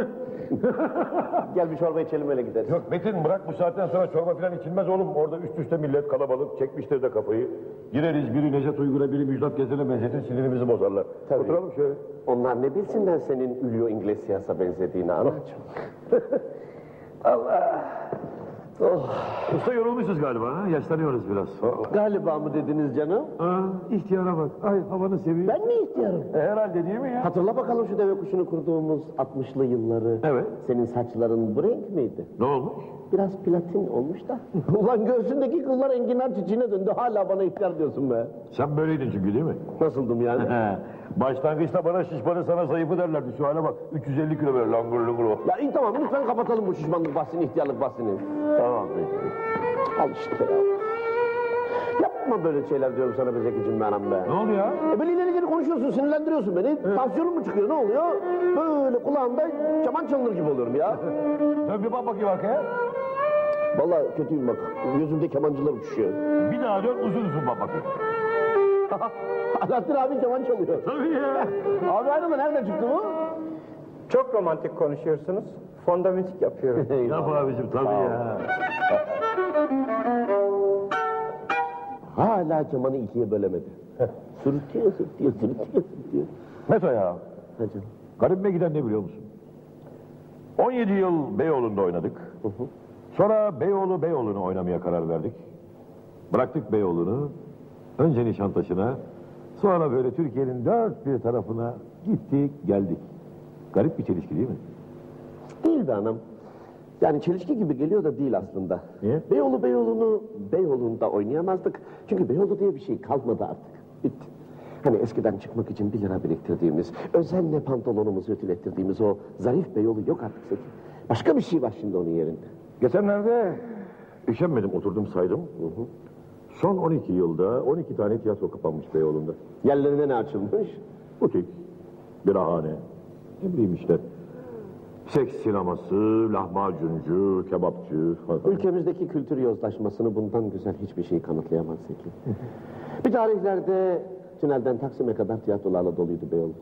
gel bir çorba içelim öyle gideriz. Yok Metin bırak bu saatten sonra çorba falan içilmez oğlum. Orada üst üste millet kalabalık çekmiştir de kafayı. Gireriz biri Necdet Uygur'a biri Müjdat Gezen'e benzetir sinirimizi bozarlar. Tabii. Oturalım şöyle. Onlar ne bilsinler senin Julio Iglesias'a benzediğini anacığım. (laughs) Usta yorulmuşuz galiba ha? Yaşlanıyoruz biraz. Galiba mı dediniz canım? Aa, ihtiyara bak. Ay havanı seviyor. Ben mi ihtiyarım? E, herhalde değil mi ya? Hatırla bakalım şu deve kuşunu kurduğumuz 60'lı yılları. Evet. Senin saçların bu renk miydi? Ne olmuş? Biraz platin olmuş da. (laughs) Ulan göğsündeki kıllar enginar çiçeğine döndü. Hala bana ihtiyar diyorsun be. Sen böyleydin çünkü değil mi? Nasıldım yani? (laughs) Başlangıçta bana şişmanı sana zayıfı derlerdi. Şu hale bak. 350 kilo böyle langur lungur o. ya iyi tamam lütfen kapatalım bu şişmanlık bahsini, ihtiyarlık bahsini. Tamam peki. Al işte ya. Yapma böyle şeyler diyorum sana be Zeki'cim benim be. Ne oldu ya? E böyle ileri geri konuşuyorsun, sinirlendiriyorsun beni. Tansiyonum mu çıkıyor, ne oluyor? Böyle kulağımda keman çalınır gibi oluyorum ya. (laughs) Dön bir bak bakayım arkaya. Vallahi kötüyüm bak. Gözümde kemancılar uçuşuyor. Bir daha dön uzun uzun bak bakayım. (laughs) Alaaddin abi keman çalıyor. Tabii ya. Abi hayrola nereden çıktı bu? Çok romantik konuşuyorsunuz. Fonda müzik yapıyorum. (laughs) Yap abicim tabii ya. Hala kemanı ikiye bölemedi. (laughs) Sırıtıyor, sırıtıyor, sırıtıyor, sırıtıyor. Meto ya. Hacım. Garibime giden ne biliyor musun? 17 yıl Beyoğlu'nda oynadık. Sonra Beyoğlu Beyoğlu'nu oynamaya karar verdik. Bıraktık Beyoğlu'nu. Önce Nişantaşı'na, sonra böyle Türkiye'nin dört bir tarafına gittik geldik. Garip bir çelişki değil mi? Değil be anam. Yani çelişki gibi geliyor da değil aslında. Niye? Beyoğlu Beyoğlu'nu Beyoğlu'nda oynayamazdık. Çünkü Beyoğlu diye bir şey kalmadı artık. Bitti. Hani eskiden çıkmak için bir lira biriktirdiğimiz, özenle pantolonumuzu ütülettirdiğimiz o zarif Beyoğlu yok artık. Başka bir şey var şimdi onun yerinde. Geçenlerde üşenmedim oturdum saydım. Son 12 yılda 12 tane tiyatro kapanmış Beyoğlu'nda. Yerlerine ne açılmış? Butik, birahane, ne bileyim işte. Seks sineması, lahmacuncu, kebapçı. Ülkemizdeki kültür yozlaşmasını bundan güzel hiçbir şey kanıtlayamaz Zeki. (laughs) bir tarihlerde tünelden Taksim'e kadar tiyatrolarla doluydu Beyoğlu.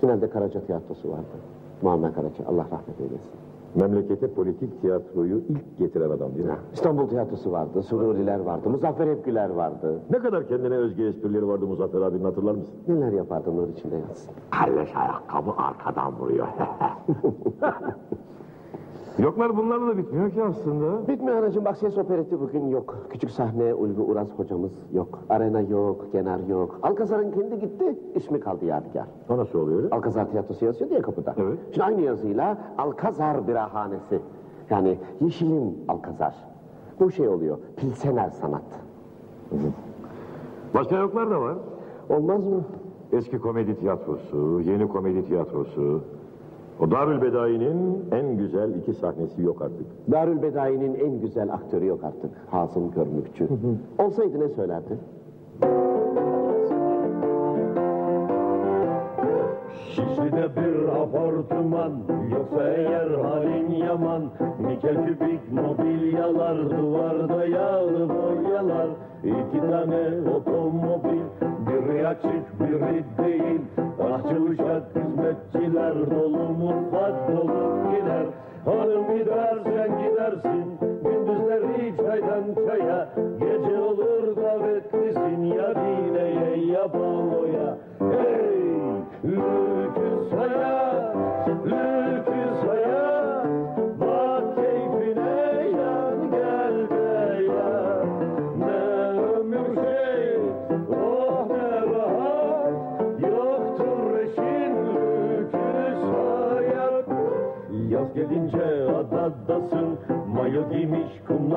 Tünelde Karaca tiyatrosu vardı. Muammer Karaca, Allah rahmet eylesin. Memlekete politik tiyatroyu ilk getiren adam değil mi? İstanbul tiyatrosu vardı, Sururiler vardı, Muzaffer Hepgüler vardı. Ne kadar kendine özgü esprileri vardı Muzaffer abinin hatırlar mısın? Neler yapardı nur içinde yatsın. Kalleş ayakkabı arkadan vuruyor. (laughs) Yoklar bunlarla da bitmiyor ki aslında. Bitmiyor anacığım bak ses opereti bugün yok. Küçük sahne Ulvi Uras hocamız yok. Arena yok, Genar yok. Alkazar'ın kendi gitti, ismi kaldı yadigar. O nasıl oluyor? Alkazar tiyatrosu yazıyor diye kapıda. Evet. Şimdi aynı yazıyla Alkazar birahanesi. Yani Yeşil'in Alkazar. Bu şey oluyor, Pilsener sanat. Başka yoklar da var. Olmaz mı? Eski komedi tiyatrosu, yeni komedi tiyatrosu. O Darül Bedai'nin en güzel iki sahnesi yok artık. Darül Bedai'nin en güzel aktörü yok artık. Hasım Körmükçü. Olsaydı ne söylerdi? Şişli'de bir apartman Yoksa eğer halin yaman Nikel küpik mobilyalar Duvarda yağlı boyalar İki tane otomobil Biri açık biri değil Ahçı uşak hizmetçiler Dolu mutfak dolu gider. Hanım gidersen gidersin Gündüzleri çaydan çaya. Gece olur davetlisin Ya dineye ya baloya Hey lüküs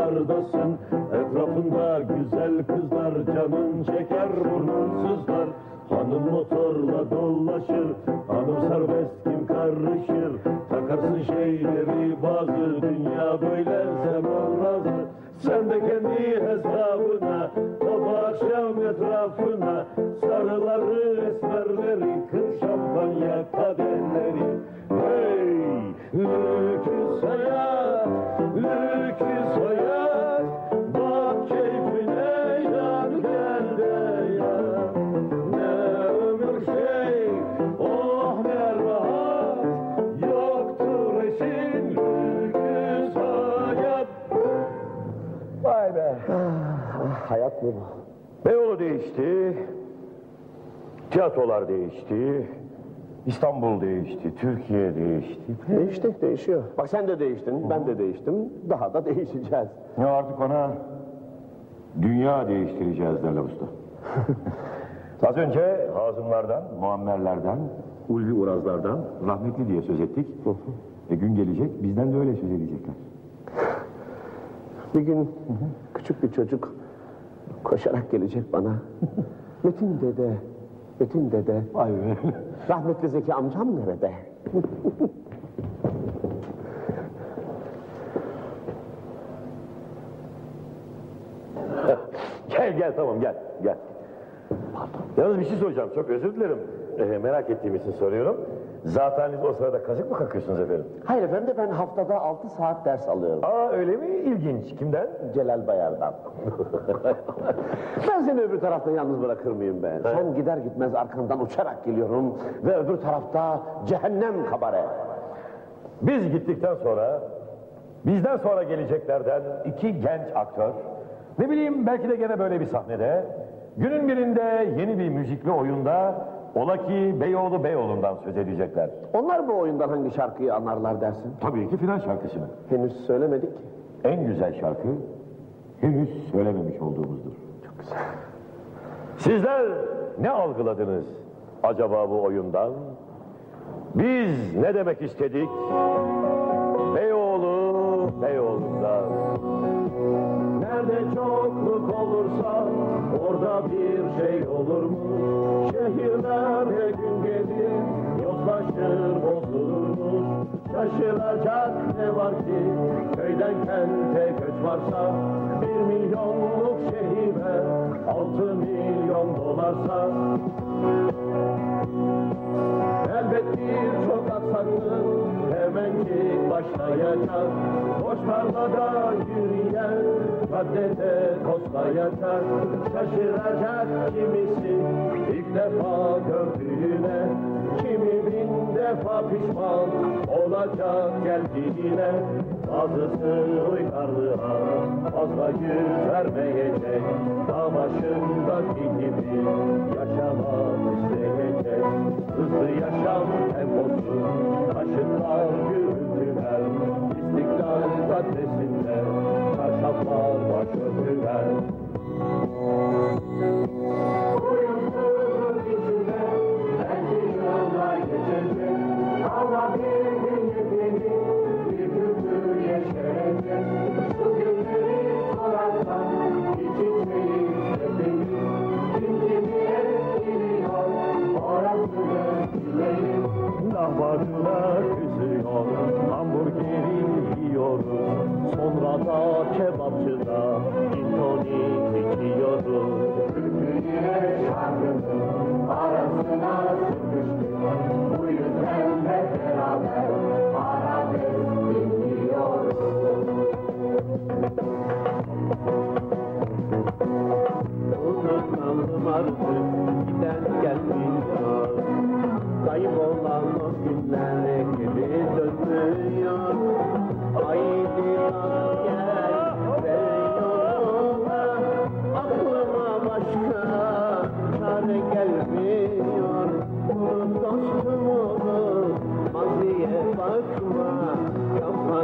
giymiş kumlardasın Etrafında güzel kızlar Canın çeker burnun sızlar Hanım motorla dolaşır Hanım serbest kim karışır? Takarsın şeyleri bazı Dünya böyle zaman razı. Sen de kendi hesabına Top akşam etrafına Sarıları esmerleri Kır şampanya kadehleri Hey lüküs hayat Lüküs hayat Bak keyfine yan Ne ömür şey Oh ne Yoktur eşin Lüküs hayat Vay be. hayat mı bu? Beyoğlu değişti. Tiyatrolar değişti. İstanbul değişti. Türkiye değişti. Değişti, değişiyor. Bak sen de değiştin, ben de değiştim. Daha da değişeceğiz. Ya artık ona dünya değiştireceğiz derler usta. (laughs) Az önce Hazımlardan, Muammerlerden, Ulvi Urazlardan rahmetli diye söz ettik. E gün gelecek bizden de öyle söz edecekler. (laughs) Bir gün küçük bir çocuk koşarak gelecek bana. (laughs) Metin dede, Metin dede. Vay be. Rahmetli Zeki amcam nerede? (laughs) Gel gel tamam gel gel. Yalnız bir şey soracağım çok özür dilerim. Ee, merak ettiğim için soruyorum. Zaten o sırada kazık mı kakıyorsunuz efendim? Hayır efendim ben haftada altı saat ders alıyorum. Aa öyle mi? İlginç. Kimden? Celal Bayar'dan. (laughs) ben seni öbür tarafta yalnız bırakır mıyım ben? Sen gider gitmez arkandan uçarak geliyorum ve öbür tarafta cehennem kabare. Biz gittikten sonra bizden sonra geleceklerden iki genç aktör ne bileyim belki de gene böyle bir sahnede Günün birinde yeni bir müzikli oyunda ola ki Beyoğlu Beyoğlu'ndan söz edecekler. Onlar bu oyundan hangi şarkıyı anlarlar dersin? Tabii ki final şarkısını. Henüz söylemedik ki. En güzel şarkı henüz söylememiş olduğumuzdur. Çok güzel. Sizler ne algıladınız acaba bu oyundan? Biz ne demek istedik? Beyoğlu, Beyoğlu'nda. Nerede çokluk olursa orada bir şey olur mu? Şehirlerde gün gelir yozlaşır bozulur mu? Şaşılacak ne var ki? Köyden kente göç varsa bir milyonluk şehire altı milyon dolarsa Elbet birçok aksaklık hemencik başlayacak. Boş tarlada yürüyen caddede koslayacak Şaşıracak kimisi ilk defa gördüğüne Kimi bin defa pişman olacak geldiğine Bazısı uygarlığa fazla yüz vermeyecek. Başındaki gibi yaşamak isteyecek. Hızlı yaşam temposu taşıtlar gürültüler İstiklal caddesinde çarşaflar başörtüler Sonra da kebapçıda gin tonik içiyoruz. Ülküyle şarkının arasına sıkıştık Bu yüzden hep beraber arabesk dinliyoruz Unutmalım artık giden gelmiyor. Kaybolan o günler geri dönmüyor.